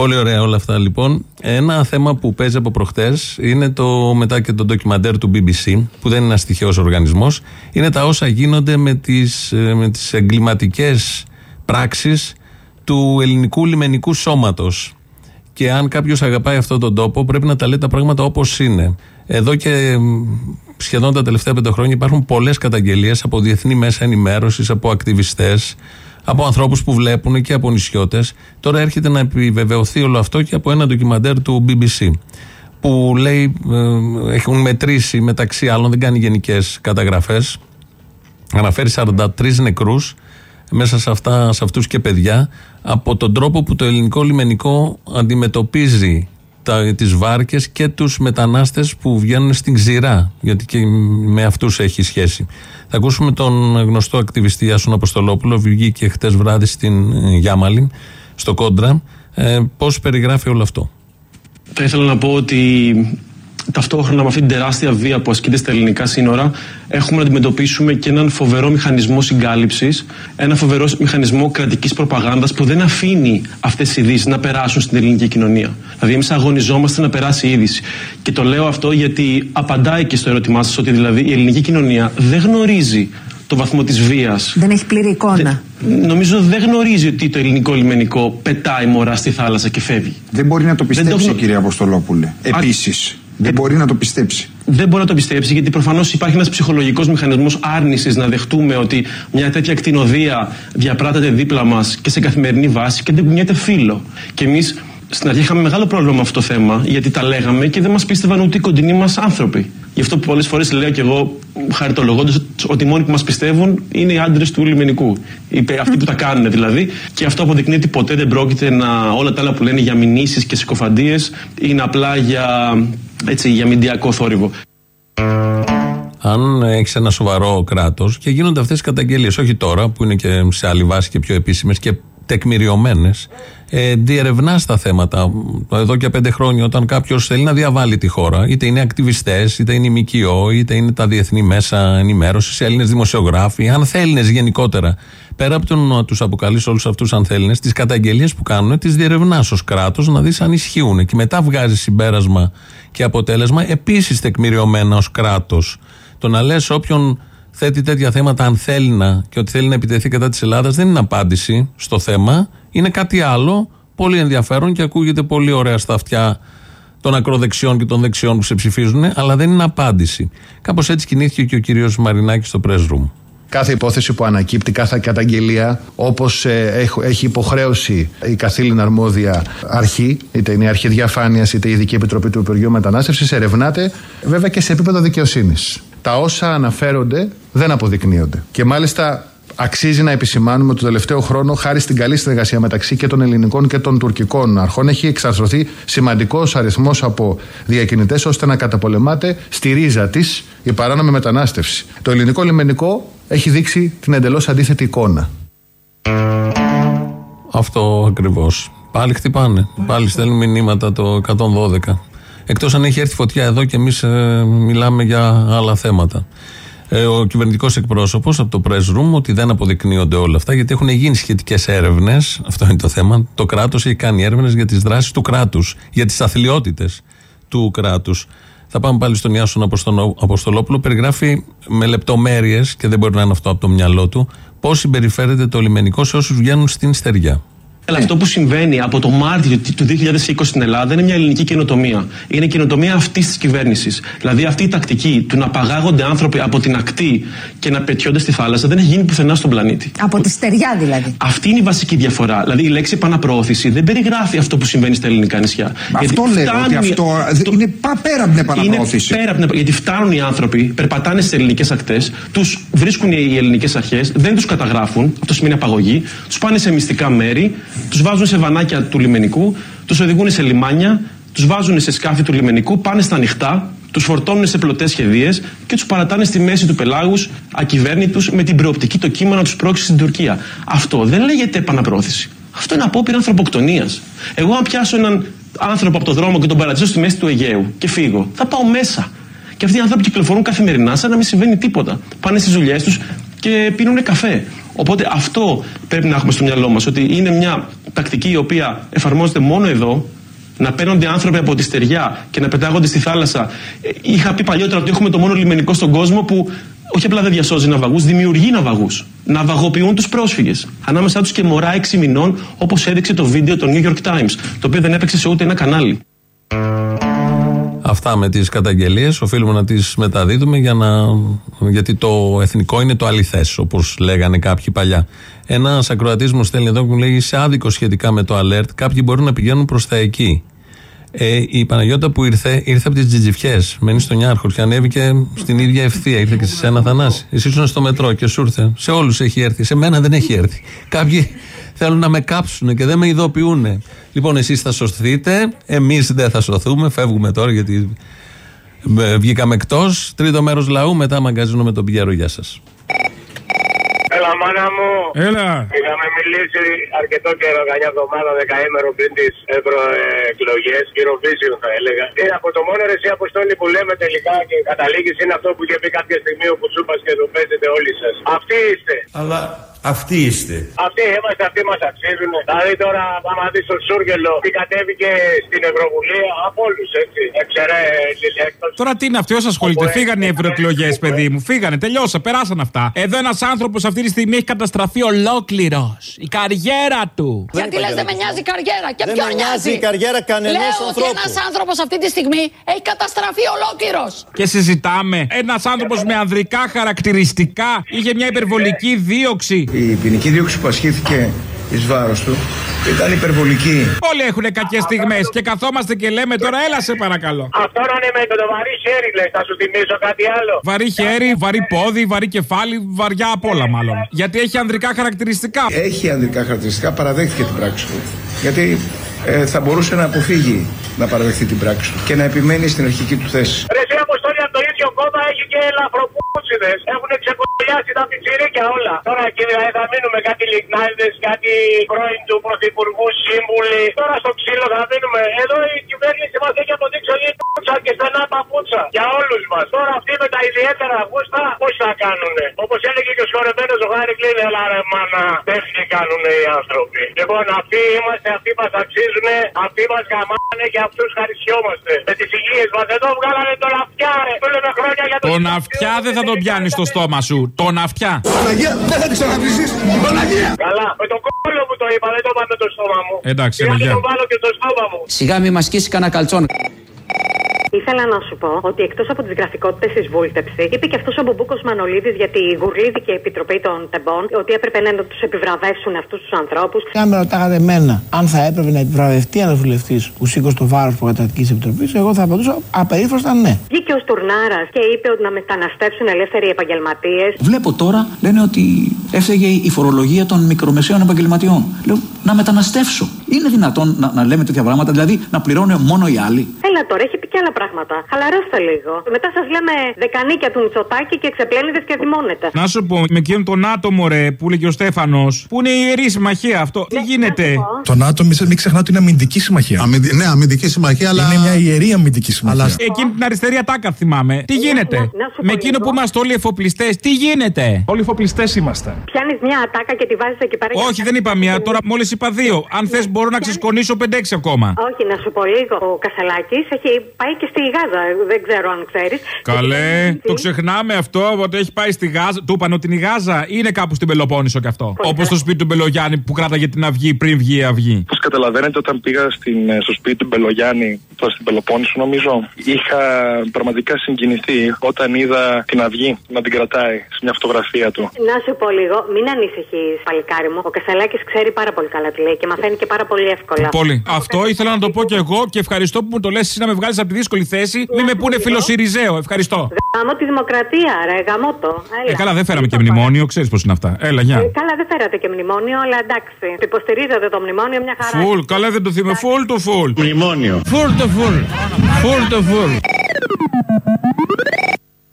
Πολύ ωραία όλα αυτά λοιπόν. Ένα θέμα που παίζει από προχτές είναι το μετά και το ντοκιμαντέρ του BBC, που δεν είναι ένας τυχαίο οργανισμός, είναι τα όσα γίνονται με τις με τις εγκληματικές πράξεις του ελληνικού λιμενικού σώματος. Και αν κάποιος αγαπάει αυτόν τον τόπο, πρέπει να τα λέει τα πράγματα όπως είναι. Εδώ και μ, σχεδόν τα τελευταία πέντε χρόνια υπάρχουν πολλές καταγγελίες από διεθνή μέσα ενημέρωσης, από ακτιβιστές, από ανθρώπους που βλέπουν και από νησιώτες. Τώρα έρχεται να επιβεβαιωθεί όλο αυτό και από ένα ντοκιμαντέρ του BBC. Που λέει, ε, έχουν μετρήσει μεταξύ άλλων, δεν κάνει γενικές καταγραφές. Αναφέρει 43 νεκρούς μέσα σε, αυτά, σε αυτούς και παιδιά από τον τρόπο που το ελληνικό λιμενικό αντιμετωπίζει τις βάρκες και τους μετανάστες που βγαίνουν στην ξηρά. Γιατί και με αυτούς έχει σχέση. Θα ακούσουμε τον γνωστό ακτιβιστή Ιάσον Αποστολόπουλο, βγήκε χτες βράδυ στην ε, Γιάμαλη, στο Κόντρα. Ε, Πώς περιγράφει όλο αυτό; Θα ήθελα να πω ότι ταυτόχρονα με αυτή την τεράστια βία που ασκείται στα ελληνικά σύνορα, έχουμε να αντιμετωπίσουμε και έναν φοβερό μηχανισμό συγκάλυψης, ένα φοβερό μηχανισμό κρατικής προπαγάνδας που δεν αφήνει αυτές τι ειδήσεις να περάσουν στην ελληνική κοινωνία. Δηλαδή, εμείς αγωνιζόμαστε να περάσει η είδηση. Και το λέω αυτό γιατί απαντάει και στο ερώτημά σας ότι δηλαδή η ελληνική κοινωνία δεν γνωρίζει το βαθμό της βίας. Δεν έχει πλήρη εικόνα. Νομίζω δεν γνωρίζει ότι το ελληνικό λιμενικό πετάει μωρά στη θάλασσα και φεύγει. Δεν μπορεί να το πιστέψει, Δεν το- κύριε Αποστολόπουλε. Επίσης. Δεν μπορεί να το πιστέψει. Δεν μπορεί να το πιστέψει γιατί προφανώς υπάρχει ένας ψυχολογικός μηχανισμός άρνησης να δεχτούμε ότι μια τέτοια κτηνοδία διαπράττεται δίπλα μας και σε καθημερινή βάση και δεν κουνιέται φίλο. Και εμείς στην αρχή είχαμε μεγάλο πρόβλημα με αυτό το θέμα γιατί τα λέγαμε και δεν μας πίστευαν ούτε οι κοντινοί μας άνθρωποι. Γι' αυτό πολλές φορές λέω και εγώ χαριτολογώντας ότι οι μόνοι που μας πιστεύουν είναι οι άντρες του λιμενικού. Οι παι- Αυτοί που τα κάνουν δηλαδή. Και αυτό αποδεικνύει ότι ποτέ δεν πρόκειται να όλα τα άλλα που λένε για μηνύσεις και συκοφαντίες είναι απλά για, έτσι, για μηντιακό θόρυβο. Αν έχεις ένα σοβαρό κράτος και γίνονται αυτές οι καταγγελίες, όχι τώρα που είναι και σε άλλη βάση και πιο επίσημες και τεκμηριωμένες, ε, διερευνάς τα θέματα. Εδώ και πέντε χρόνια, όταν κάποιος θέλει να διαβάλει τη χώρα, είτε είναι ακτιβιστές, είτε είναι η ΜΚΟ, είτε είναι τα διεθνή μέσα ενημέρωσης, Έλληνες δημοσιογράφοι, αν θέλει γενικότερα, πέρα από το να τους αποκαλείς όλους αυτούς αν θέλει, τις καταγγελίες που κάνουν, τις διερευνάς ως κράτος να δεις αν ισχύουν. Και μετά βγάζει συμπέρασμα και αποτέλεσμα επίσης τεκμηριωμένα ως κράτος. Το να λες όποιον θέτει τέτοια θέματα, αν θέλει να και ότι θέλει να επιτεθεί κατά της Ελλάδας, δεν είναι απάντηση στο θέμα. Είναι κάτι άλλο, πολύ ενδιαφέρον και ακούγεται πολύ ωραία στα αυτιά των ακροδεξιών και των δεξιών που σε ψηφίζουν, αλλά δεν είναι απάντηση. Κάπως έτσι κινήθηκε και ο κύριος Μαρινάκης στο press room. Κάθε υπόθεση που ανακύπτει, κάθε καταγγελία, όπως έχει υποχρέωση η καθήλυνα αρμόδια αρχή, είτε είναι η Αρχή Διαφάνειας είτε η Ειδική Επιτροπή του Υπουργείου Μετανάστευσης, ερευνάται βέβαια και σε επίπεδο δικαιοσύνης. Τα όσα αναφέρονται δεν αποδεικνύονται. Και μάλιστα Αξίζει να επισημάνουμε ότι το τελευταίο χρόνο, χάρη στην καλή συνεργασία μεταξύ και των ελληνικών και των τουρκικών αρχών, έχει εξαρθρωθεί σημαντικός αριθμός από διακινητές ώστε να καταπολεμάται στη ρίζα της η παράνομη μετανάστευση. Το ελληνικό λιμενικό έχει δείξει την εντελώς αντίθετη εικόνα. Αυτό ακριβώς. Πάλι χτυπάνε. Πάλι στέλνουν μηνύματα το 112. Εκτός αν έχει έρθει φωτιά εδώ και εμείς μιλάμε για άλλα θέματα. Ε, ο κυβερνητικός εκπρόσωπος από το press room ότι δεν αποδεικνύονται όλα αυτά γιατί έχουν γίνει σχετικές έρευνες. Αυτό είναι το θέμα. Το κράτος έχει κάνει έρευνες για τις δράσεις του κράτους, για τις αθλειότητες του κράτους. Θα πάμε πάλι στον Ιάσον Αποστολό- Αποστολόπουλο. Περιγράφει με λεπτομέρειες και δεν μπορεί να είναι αυτό από το μυαλό του πώς συμπεριφέρεται το λιμενικό σε όσους βγαίνουν στην στεριά. Αλλά αυτό που συμβαίνει από το Μάρτιο του 2020 στην Ελλάδα είναι μια ελληνική καινοτομία. Είναι καινοτομία αυτής της κυβέρνησης. Δηλαδή αυτή η τακτική του να παγάγονται άνθρωποι από την ακτή και να πετιόνται στη θάλασσα δεν έχει γίνει πουθενά στον πλανήτη. Από τη στεριά δηλαδή. Αυτή είναι η βασική διαφορά. Δηλαδή η λέξη επαναπροώθηση δεν περιγράφει αυτό που συμβαίνει στα ελληνικά νησιά. Αυτό Γιατί λέω, ότι φτάνουν οι- αυτό είναι πα- πέρα από την επαναπροώθηση. είναι πέρα από την, γιατί φτάνουν οι άνθρωποι, περπατάνε στις ελληνικές ακτές, τους βρίσκουν οι ελληνικές αρχές, δεν τους καταγράφουν, αυτό σημαίνει απαγωγή, τους πάνε σε μυστικά μέρη, τους βάζουν σε βανάκια του λιμενικού, τους οδηγούν σε λιμάνια, τους βάζουν σε σκάφη του λιμενικού, πάνε στα ανοιχτά, τους φορτώνουν σε πλωτές σχεδίες και τους παρατάνε στη μέση του πελάγους ακυβέρνητους με την προοπτική το κύμα να τους πρόξει στην Τουρκία. Αυτό δεν λέγεται επαναπρόθεση. Αυτό είναι απόπειρα ανθρωποκτονίας. Εγώ, αν πιάσω έναν άνθρωπο από το δρόμο και τον παρατήσω στη μέση του Αιγαίου και φύγω, θα πάω μέσα. Και αυτοί οι άνθρωποι κυκλοφορούν καθημερινά σαν να μην συμβαίνει τίποτα. Πάνε στις δουλειές τους και πίνουν καφέ. Οπότε αυτό πρέπει να έχουμε στο μυαλό μας, ότι είναι μια τακτική η οποία εφαρμόζεται μόνο εδώ, να παίρνονται άνθρωποι από τη στεριά και να πετάγονται στη θάλασσα. Ε, Είχα πει παλιότερα ότι έχουμε το μόνο λιμενικό στον κόσμο που όχι απλά δεν διασώζει ναυαγούς, δημιουργεί ναυαγούς. Ναυαγοποιούν τους πρόσφυγες. Ανάμεσά τους και μωρά 6 μηνών, όπως έδειξε το βίντεο των New York Times, το οποίο δεν έπαιξε σε ούτε ένα κανάλι. Αυτά με τις καταγγελίες οφείλουμε να τις μεταδίδουμε για να, γιατί το εθνικό είναι το αληθές, όπως λέγανε κάποιοι παλιά. Ένας ακροατής μου στέλνει εδώ που μου λέει: Είσαι άδικος σχετικά με το alert. Κάποιοι μπορούν να πηγαίνουν προς τα εκεί. Ε, η Παναγιώτα που ήρθε, ήρθε από τις Τζιτζιφιές. Μένει στον Νιάρχο και ανέβηκε στην ίδια ευθεία. Ήρθε και σε σένα, Θανάση. Εσύ ήσουν στο μετρό και σου ήρθε. Σε όλους έχει έρθει. Σε μένα δεν έχει έρθει. Κάποιοι θέλουν να με κάψουν και δεν με ειδοποιούν. Λοιπόν, εσείς θα σωθείτε. Εμείς δεν θα σωθούμε. Φεύγουμε τώρα γιατί ε, βγήκαμε εκτός. Τρίτο μέρος λαού. Μετά μαγκαζίνο με τον Πιέρο. Γεια σας. Έλα, μάνα μου. Έλα. Είχαμε μιλήσει αρκετό καιρό, καμιά εβδομάδα, δεκαήμερο πριν τις ευρωεκλογές. Eurovision θα έλεγα. Και από το μόνο ρε, εσύ αποστόλη που λέμε τελικά και καταλήγεις είναι αυτό που είχε πει κάποια στιγμή ο Κουτσούπα και το παίζετε όλοι σας. Αυτοί είστε. Αλλά αυτοί είστε. Αυτοί είμαστε, αυτοί μας αξίζουν. Δηλαδή τώρα, άμα δεις τον Σούργελο τι κατέβηκε στην Ευρωβουλή, από όλους έτσι. Εξαιρέ, εκτό. Τώρα τι είναι αυτό, όσοι ασχολείται; Φύγανε οι ευρωεκλογές, παιδί μου. Φύγανε, τελειώσα, περάσαν αυτά. Εδώ ένας άνθρωπος αυτή τη στιγμή έχει καταστραφεί ολόκληρος. Η καριέρα του. Γιατί λες δεν με νοιάζει η καριέρα. Και Δεν ποιον με νοιάζει νοιάζει; η καριέρα κανενός Λέω ότι ανθρώπου. ένας άνθρωπος αυτή τη στιγμή έχει καταστραφεί ολόκληρος. Και συζητάμε. Ένας άνθρωπος με ανδρικά χαρακτηριστικά είχε μια υπερβολική δίωξη. Η ποινική δίωξη που ασχήθηκε εις βάρος του ήταν υπερβολική. Όλοι έχουν κακές στιγμές και καθόμαστε και λέμε τώρα, έλα σε παρακαλώ. Αυτό να είναι με το βαρύ χέρι, λες. Θα σου θυμίσω κάτι άλλο. Βαρύ χέρι, βαρύ πόδι, βαρύ κεφάλι, βαριά απ' όλα μάλλον. Γιατί έχει ανδρικά χαρακτηριστικά. Έχει ανδρικά χαρακτηριστικά, παραδέχτηκε την πράξη του. Γιατί ε, θα μπορούσε να αποφύγει να παραδεχθεί την πράξη του και να επιμένει στην αρχική του θέση. Ρε, εσύ αποστόλη από το ίδιο κόμμα έχει και ελαφροπούτσιδε. Έχουν ξεκολλιάσει τα πιτσιρίκια όλα. Τώρα κύριε, θα μείνουμε κάτι λιγνάδε, κάτι πρώην του Πρωθυπουργού σύμβουλοι. Τώρα στο ξύλο θα μείνουμε. Εδώ η κυβέρνηση μας έχει αποδείξει ότι είναι πούτσα και στενά παπούτσα. Για όλους μας. Τώρα αυτοί με τα ιδιαίτερα γούστα πώς θα κάνουνε; Όπως έλεγε και ο σχορεμένο ο Χάρη Κλίν, έλα ρε μάνα. Τέχνη κάνουνε οι άνθρωποι. Λοιπόν, αυτοί είμαστε, αυτοί μας αξίζουν, αυτοί μας γαμάνε και αυτούς χαρισιόμαστε. Με τις υγείες μας εδώ βγάλανε τον αυτιά, ρε. Που λέμε χρόνια για Τον αυτιά δεν θα τον πιάνει στο στόμα σου. Τον αυτιά. Παναγία, δεν θα τη ξαναβρίσει. Παναγία! Καλά, με τον κόλλο μου το είπα, δεν το είπα με το στόμα μου. Εντάξει, Για να Αναγιά. τον βάλω και στο στόμα μου. Σιγά μη μα σκίσει κανένα καλτσόν. Ήθελα να σου πω ότι εκτός από τις γραφικότητες της βούλτεψη, είπε και αυτός ο Μπομπούκο Μανολίδης για τη γουρλίδικη επιτροπή των τεμπών, ότι έπρεπε να τους επιβραβεύσουν αυτούς τους ανθρώπους. Αν με ρωτάγατε εμένα αν θα έπρεπε να επιβραβευτεί ένας βουλευτής που σήκωσε το βάρος προκαταρκτική επιτροπής, εγώ θα απαντούσα απερίφραστα ναι. Βγήκε ο Στουρνάρα και είπε ότι να μεταναστεύσουν ελεύθεροι επαγγελματίες. Βλέπω τώρα λένε ότι έφταιγε η φορολογία των μικρομεσαίων επαγγελματιών. Λέω να μεταναστεύσω. Είναι δυνατόν να, να λέμε τέτοια πράγματα, δηλαδή να πληρώνουν μόνο οι άλλοι; Έλα τώρα, έχει πει και άλλα πράγματα. Χαλαρώστε λίγο. Μετά σας λέμε δεκανίκια του Μητσοτάκη και ξεπλένετε και δημώνετε. Να σου πω, με εκείνον τον άτομο ρε που λέγει ο Στέφανος, που είναι η ιερή συμμαχία αυτό. Τι γίνεται; Το ΝΑΤΟ, μην, μην ξεχνάτε ότι είναι αμυντική συμμαχία. ναι, αμυντική συμμαχία, αλλά. Είναι μια ιερή αμυντική συμμαχία. Εκείνη την αριστερή ατάκα θυμάμαι. Τι γίνεται; Με εκείνο που είμαστε όλοι εφοπλιστές, τι γίνεται; Όλοι εφοπλιστές είμαστε. Πιάνεις μια ατάκα και τη βάζεις εκεί πέρα. Όχι, δεν είπα μία, τώρα μόλις είπα δύο. Αν θες, μπορώ να ξεσκονίσω 5-6 ακόμα. Όχι, να σου πω λίγο. Ο Κασαλάκη έχει πάει και στη Γάζα. Δεν ξέρω αν ξέρεις. Καλέ, το ξεχνάμε αυτό ότι έχει πάει στη Γάζα. Του είπαν ότι είναι η Γάζα ή είναι κάπου στην Πελοπόννησο κι αυτό; Όπως το σπίτι του Μπελογιάννη που κράταγε την αυγή πριν βγει η αυγή. Όπω καταλαβαίνετε, όταν πήγα στην, ε, στο σπίτι του Μπελογιάννη, τώρα στην Πελοπόννησο νομίζω, είχα πραγματικά συγκινηθεί όταν είδα την αυγή να την κρατάει σε μια φωτογραφία του. Να σου πω λίγο, μην ανησυχείς, παλικάρι μου. Ο Κασαλάκη ξέρει πάρα πολύ καλά τι λέει και μαθαίνει και πάρα πολύ εύκολα. Πολύ. Αυτό ήθελα να το πω κι εγώ και ευχαριστώ που μου το λες εσύ να με βγάλεις από τη δύσκολη θέση. Μην με πούνε φιλοσυριζέο. Ευχαριστώ. Γαμώ τη δημοκρατία, ρε, γαμώ το. Έλα. Ε, καλά, δεν φέραμε και μνημόνιο, ξέρεις πώς είναι αυτά. Έλα, Ε, γεια. καλά, δεν φέρατε και μνημόνιο, αλλά εντάξει. Το Υποστηρίζατε το μνημόνιο μια χαρά. Φουλ, καλά δεν το θυμάμαι. Φουλ το φουλ. Μνημόνιο. Φουλ το full, full to full.